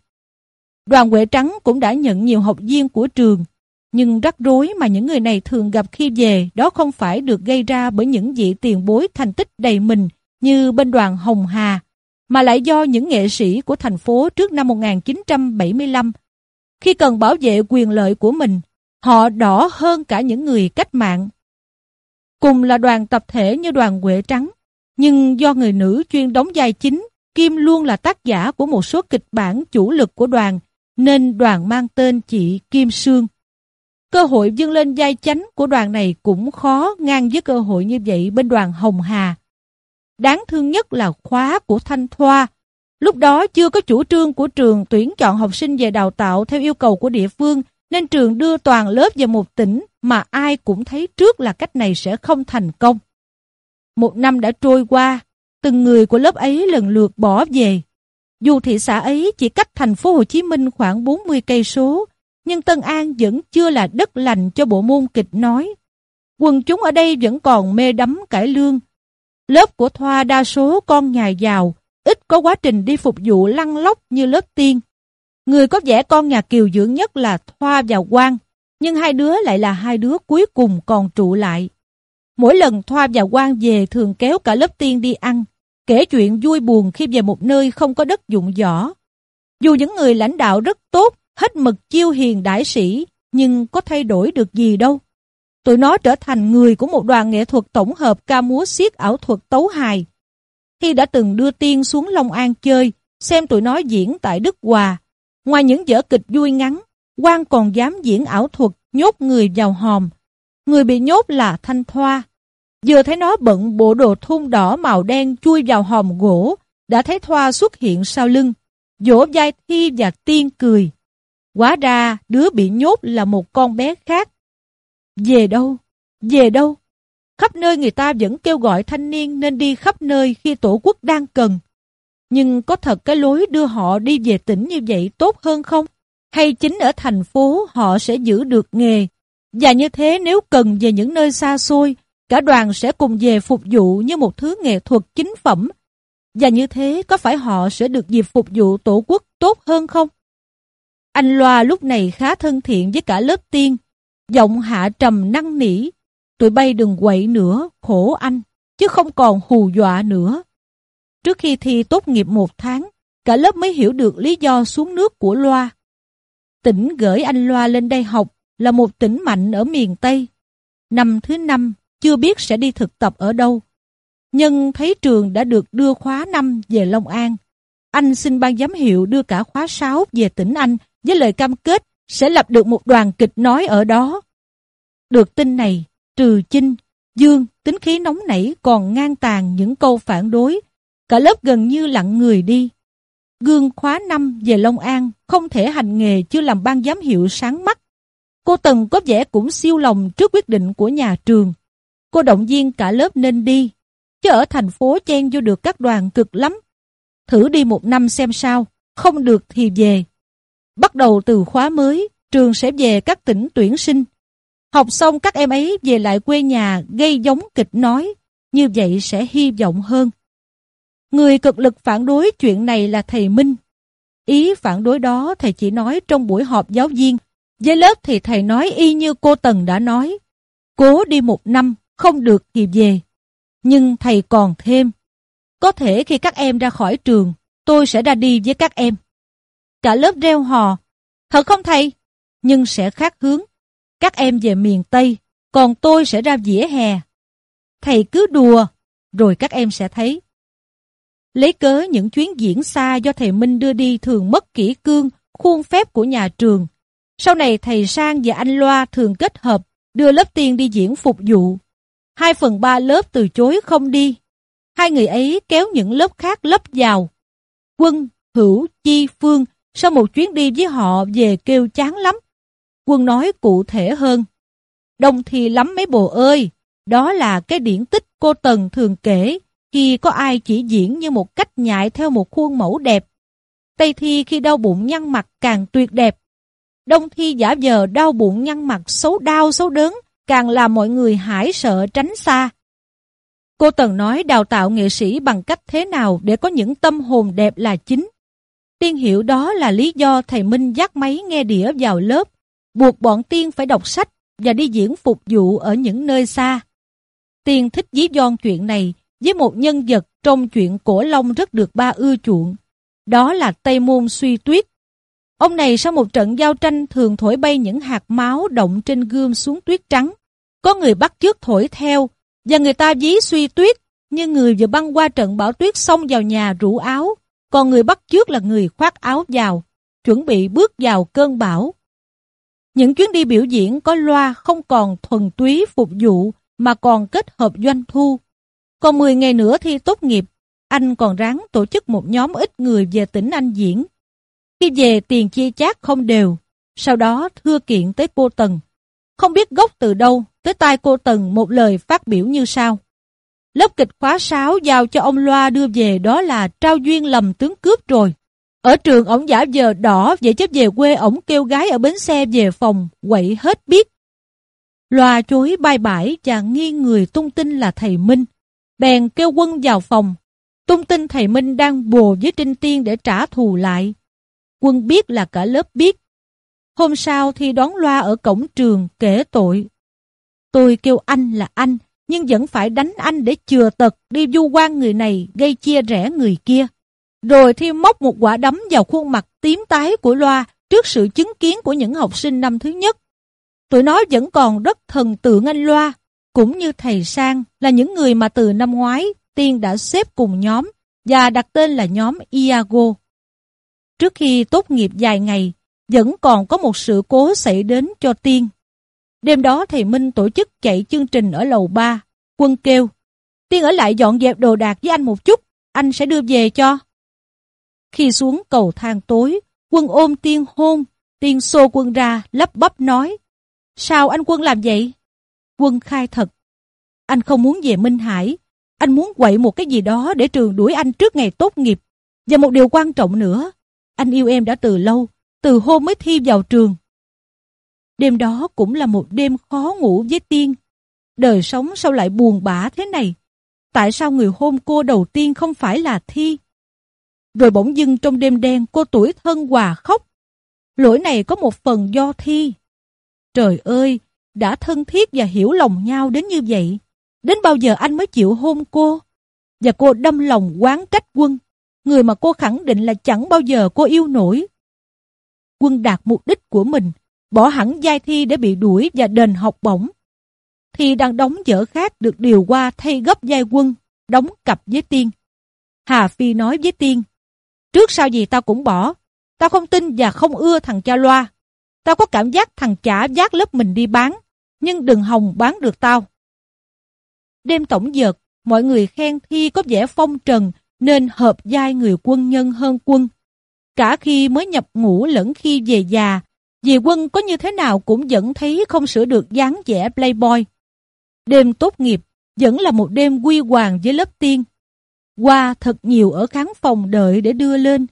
Đoàn Huệ Trắng cũng đã nhận nhiều học viên của trường, Nhưng rắc rối mà những người này thường gặp khi về đó không phải được gây ra bởi những vị tiền bối thành tích đầy mình như bên đoàn Hồng Hà, mà lại do những nghệ sĩ của thành phố trước năm 1975. Khi cần bảo vệ quyền lợi của mình, họ đỏ hơn cả những người cách mạng. Cùng là đoàn tập thể như đoàn Huệ Trắng, nhưng do người nữ chuyên đóng vai chính, Kim luôn là tác giả của một số kịch bản chủ lực của đoàn, nên đoàn mang tên chị Kim Sương. Cơ hội dâng lên vai chánh của đoàn này cũng khó ngang với cơ hội như vậy bên đoàn Hồng Hà. Đáng thương nhất là khóa của Thanh Thoa. Lúc đó chưa có chủ trương của trường tuyển chọn học sinh về đào tạo theo yêu cầu của địa phương, nên trường đưa toàn lớp về một tỉnh mà ai cũng thấy trước là cách này sẽ không thành công. Một năm đã trôi qua, từng người của lớp ấy lần lượt bỏ về. Dù thị xã ấy chỉ cách thành phố Hồ Chí Minh khoảng 40 cây số, nhưng Tân An vẫn chưa là đất lành cho bộ môn kịch nói. Quần chúng ở đây vẫn còn mê đắm cải lương. Lớp của Thoa đa số con nhà giàu, ít có quá trình đi phục vụ lăn lóc như lớp tiên. Người có vẻ con nhà kiều dưỡng nhất là Thoa và Quang, nhưng hai đứa lại là hai đứa cuối cùng còn trụ lại. Mỗi lần Thoa và Quang về thường kéo cả lớp tiên đi ăn, kể chuyện vui buồn khi về một nơi không có đất dụng võ. Dù những người lãnh đạo rất tốt, hết mực chiêu hiền đại sĩ, nhưng có thay đổi được gì đâu. Tụi nó trở thành người của một đoàn nghệ thuật tổng hợp ca múa xiết ảo thuật tấu hài. Khi đã từng đưa tiên xuống Long An chơi, xem tụi nó diễn tại Đức Hòa. Ngoài những vở kịch vui ngắn, quan còn dám diễn ảo thuật nhốt người vào hòm. Người bị nhốt là Thanh Thoa. Vừa thấy nó bận bộ đồ thun đỏ màu đen chui vào hòm gỗ, đã thấy Thoa xuất hiện sau lưng, vỗ vai Thi và Tiên cười. Quá ra đứa bị nhốt là một con bé khác. Về đâu? Về đâu? Khắp nơi người ta vẫn kêu gọi thanh niên nên đi khắp nơi khi tổ quốc đang cần. Nhưng có thật cái lối đưa họ đi về tỉnh như vậy tốt hơn không? Hay chính ở thành phố họ sẽ giữ được nghề? Và như thế nếu cần về những nơi xa xôi, cả đoàn sẽ cùng về phục vụ như một thứ nghệ thuật chính phẩm. Và như thế có phải họ sẽ được dịp phục vụ tổ quốc tốt hơn không? Anh Loa lúc này khá thân thiện với cả lớp tiên. Giọng hạ trầm năng nỉ. Tụi bay đừng quậy nữa, khổ anh, chứ không còn hù dọa nữa. Trước khi thi tốt nghiệp một tháng, cả lớp mới hiểu được lý do xuống nước của Loa. Tỉnh gửi anh Loa lên đây học là một tỉnh mạnh ở miền Tây. Năm thứ năm, chưa biết sẽ đi thực tập ở đâu. Nhưng thấy trường đã được đưa khóa 5 về Long An. Anh xin ban giám hiệu đưa cả khóa 6 về tỉnh Anh với lời cam kết sẽ lập được một đoàn kịch nói ở đó. Được tin này, trừ Chinh, Dương, tính khí nóng nảy còn ngang tàn những câu phản đối. Cả lớp gần như lặng người đi. Gương khóa năm về Long An không thể hành nghề chưa làm ban giám hiệu sáng mắt. Cô Tần có vẻ cũng siêu lòng trước quyết định của nhà trường. Cô động viên cả lớp nên đi, chứ ở thành phố chen vô được các đoàn cực lắm. Thử đi một năm xem sao, không được thì về. Bắt đầu từ khóa mới, trường sẽ về các tỉnh tuyển sinh. Học xong các em ấy về lại quê nhà gây giống kịch nói, như vậy sẽ hy vọng hơn. Người cực lực phản đối chuyện này là thầy Minh. Ý phản đối đó thầy chỉ nói trong buổi họp giáo viên. Với lớp thì thầy nói y như cô Tần đã nói. Cố đi một năm, không được thì về. Nhưng thầy còn thêm. Có thể khi các em ra khỏi trường, tôi sẽ ra đi với các em. Cả lớp reo hò. Thật không thầy? Nhưng sẽ khác hướng. Các em về miền Tây, còn tôi sẽ ra vỉa hè. Thầy cứ đùa, rồi các em sẽ thấy. Lấy cớ những chuyến diễn xa do thầy Minh đưa đi thường mất kỹ cương, khuôn phép của nhà trường. Sau này thầy Sang và anh Loa thường kết hợp đưa lớp tiên đi diễn phục vụ. Hai phần ba lớp từ chối không đi. Hai người ấy kéo những lớp khác lấp vào. Quân, Hữu, Chi, Phương sau một chuyến đi với họ về kêu chán lắm. Quân nói cụ thể hơn. Đông thì lắm mấy bồ ơi, đó là cái điển tích cô Tần thường kể khi có ai chỉ diễn như một cách nhại theo một khuôn mẫu đẹp. Tây thi khi đau bụng nhăn mặt càng tuyệt đẹp. Đông thi giả vờ đau bụng nhăn mặt xấu đau xấu đớn càng làm mọi người hãi sợ tránh xa. Cô Tần nói đào tạo nghệ sĩ bằng cách thế nào để có những tâm hồn đẹp là chính. Tiên hiểu đó là lý do thầy Minh dắt máy nghe đĩa vào lớp. buộc bọn tiên phải đọc sách và đi diễn phục vụ ở những nơi xa. Tiên thích dí don chuyện này với một nhân vật trong chuyện cổ long rất được ba ưa chuộng. Đó là Tây Môn Suy Tuyết. Ông này sau một trận giao tranh thường thổi bay những hạt máu động trên gươm xuống tuyết trắng. Có người bắt chước thổi theo, và người ta dí suy tuyết, như người vừa băng qua trận bão tuyết xông vào nhà rủ áo, còn người bắt chước là người khoác áo vào, chuẩn bị bước vào cơn bão. Những chuyến đi biểu diễn có loa không còn thuần túy phục vụ mà còn kết hợp doanh thu. Còn 10 ngày nữa thi tốt nghiệp, anh còn ráng tổ chức một nhóm ít người về tỉnh Anh diễn. Khi về tiền chia chác không đều, sau đó thưa kiện tới cô Tần. Không biết gốc từ đâu, tới tai cô Tần một lời phát biểu như sau. Lớp kịch khóa 6 giao cho ông Loa đưa về đó là trao duyên lầm tướng cướp rồi. Ở trường ổng giả giờ đỏ, vậy chấp về quê ổng kêu gái ở bến xe về phòng, quậy hết biết. Loa chối bay bãi và nghi người tung tin là thầy Minh. Bèn kêu quân vào phòng. Tung tin thầy Minh đang bồ với Trinh Tiên để trả thù lại. Quân biết là cả lớp biết. Hôm sau thì đón Loa ở cổng trường kể tội. Tôi kêu anh là anh, nhưng vẫn phải đánh anh để chừa tật đi du quan người này gây chia rẽ người kia. Rồi thì móc một quả đấm vào khuôn mặt tím tái của Loa trước sự chứng kiến của những học sinh năm thứ nhất. Tụi nó vẫn còn rất thần tượng anh Loa, cũng như thầy Sang là những người mà từ năm ngoái Tiên đã xếp cùng nhóm và đặt tên là nhóm Iago. Trước khi tốt nghiệp dài ngày, vẫn còn có một sự cố xảy đến cho Tiên. Đêm đó thầy Minh tổ chức chạy chương trình ở lầu 3. Quân kêu, Tiên ở lại dọn dẹp đồ đạc với anh một chút, anh sẽ đưa về cho. Khi xuống cầu thang tối, quân ôm Tiên hôn, Tiên xô quân ra, lắp bắp nói, Sao anh quân làm vậy? Quân khai thật, anh không muốn về Minh Hải, anh muốn quậy một cái gì đó để trường đuổi anh trước ngày tốt nghiệp. Và một điều quan trọng nữa, anh yêu em đã từ lâu, từ hôm mới thi vào trường. Đêm đó cũng là một đêm khó ngủ với Tiên. Đời sống sao lại buồn bã thế này? Tại sao người hôn cô đầu tiên không phải là Thi? Rồi bỗng dưng trong đêm đen cô tuổi thân hòa khóc. Lỗi này có một phần do Thi. Trời ơi, đã thân thiết và hiểu lòng nhau đến như vậy. Đến bao giờ anh mới chịu hôn cô? Và cô đâm lòng quán trách quân, người mà cô khẳng định là chẳng bao giờ cô yêu nổi. Quân đạt mục đích của mình, bỏ hẳn giai thi để bị đuổi và đền học bổng. Thì đang đóng dở khác được điều qua thay gấp giai quân, đóng cặp với Tiên. Hà Phi nói với Tiên, trước sau gì tao cũng bỏ, tao không tin và không ưa thằng cha loa. Tao có cảm giác thằng chả dắt lớp mình đi bán, nhưng đừng hòng bán được tao. Đêm tổng dợt, mọi người khen Thi có vẻ phong trần nên hợp giai người quân nhân hơn quân. Cả khi mới nhập ngũ lẫn khi về già, dì quân có như thế nào cũng vẫn thấy không sửa được dáng vẻ playboy. Đêm tốt nghiệp vẫn là một đêm quy hoàng với lớp tiên. Qua thật nhiều ở khán phòng đợi để đưa lên.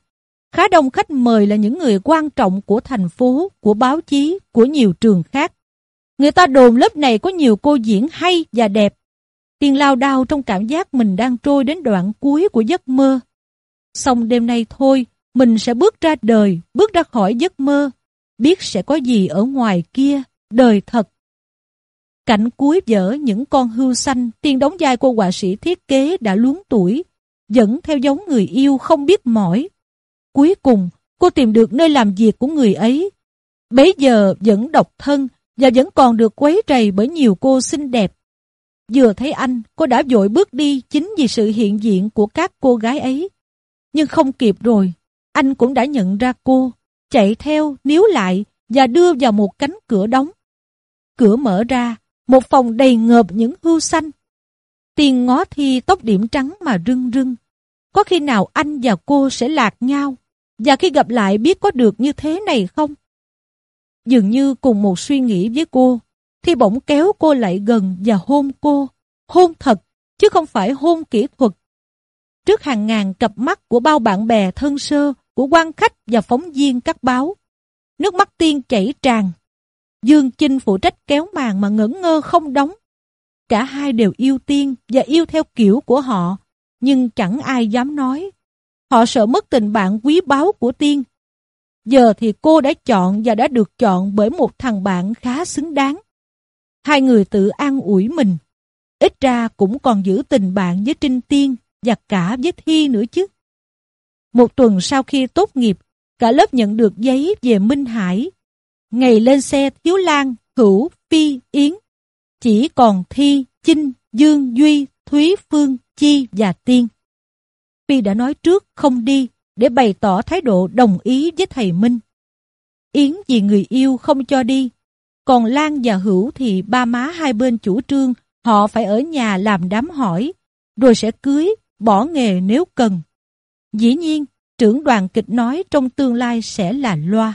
Khá đông khách mời là những người quan trọng của thành phố, của báo chí, của nhiều trường khác. Người ta đồn lớp này có nhiều cô diễn hay và đẹp. Tiên lao đao trong cảm giác mình đang trôi đến đoạn cuối của giấc mơ. Xong đêm nay thôi, mình sẽ bước ra đời, bước ra khỏi giấc mơ, biết sẽ có gì ở ngoài kia, đời thật. Cảnh cuối dở những con hươu xanh, tiền đóng vai của họa sĩ thiết kế đã luống tuổi, dẫn theo giống người yêu không biết mỏi. Cuối cùng, cô tìm được nơi làm việc của người ấy. Bấy giờ vẫn độc thân và vẫn còn được quấy rầy bởi nhiều cô xinh đẹp. Vừa thấy anh, cô đã vội bước đi chính vì sự hiện diện của các cô gái ấy. Nhưng không kịp rồi, anh cũng đã nhận ra cô, chạy theo, níu lại và đưa vào một cánh cửa đóng. Cửa mở ra, một phòng đầy ngợp những hưu xanh. Tiền ngó thi tóc điểm trắng mà rưng rưng. Có khi nào anh và cô sẽ lạc nhau? Và khi gặp lại biết có được như thế này không? Dường như cùng một suy nghĩ với cô, thì bỗng kéo cô lại gần và hôn cô. Hôn thật, chứ không phải hôn kỹ thuật. Trước hàng ngàn cặp mắt của bao bạn bè thân sơ, của quan khách và phóng viên các báo. Nước mắt tiên chảy tràn. Dương Chinh phụ trách kéo màn mà ngẩn ngơ không đóng. Cả hai đều yêu tiên và yêu theo kiểu của họ, nhưng chẳng ai dám nói. Họ sợ mất tình bạn quý báu của tiên. Giờ thì cô đã chọn và đã được chọn bởi một thằng bạn khá xứng đáng. Hai người tự an ủi mình. Ít ra cũng còn giữ tình bạn với Trinh Tiên và cả với Thi nữa chứ. Một tuần sau khi tốt nghiệp, cả lớp nhận được giấy về Minh Hải. Ngày lên xe Thiếu Lan, Hữu, Phi, Yến. Chỉ còn Thi, Chinh, Dương, Duy, Thúy, Phương, Chi và Tiên. Phi đã nói trước không đi để bày tỏ thái độ đồng ý với thầy Minh. Yến vì người yêu không cho đi, còn Lan và Hữu thì ba má hai bên chủ trương họ phải ở nhà làm đám hỏi, rồi sẽ cưới, bỏ nghề nếu cần. Dĩ nhiên, trưởng đoàn kịch nói trong tương lai sẽ là loa.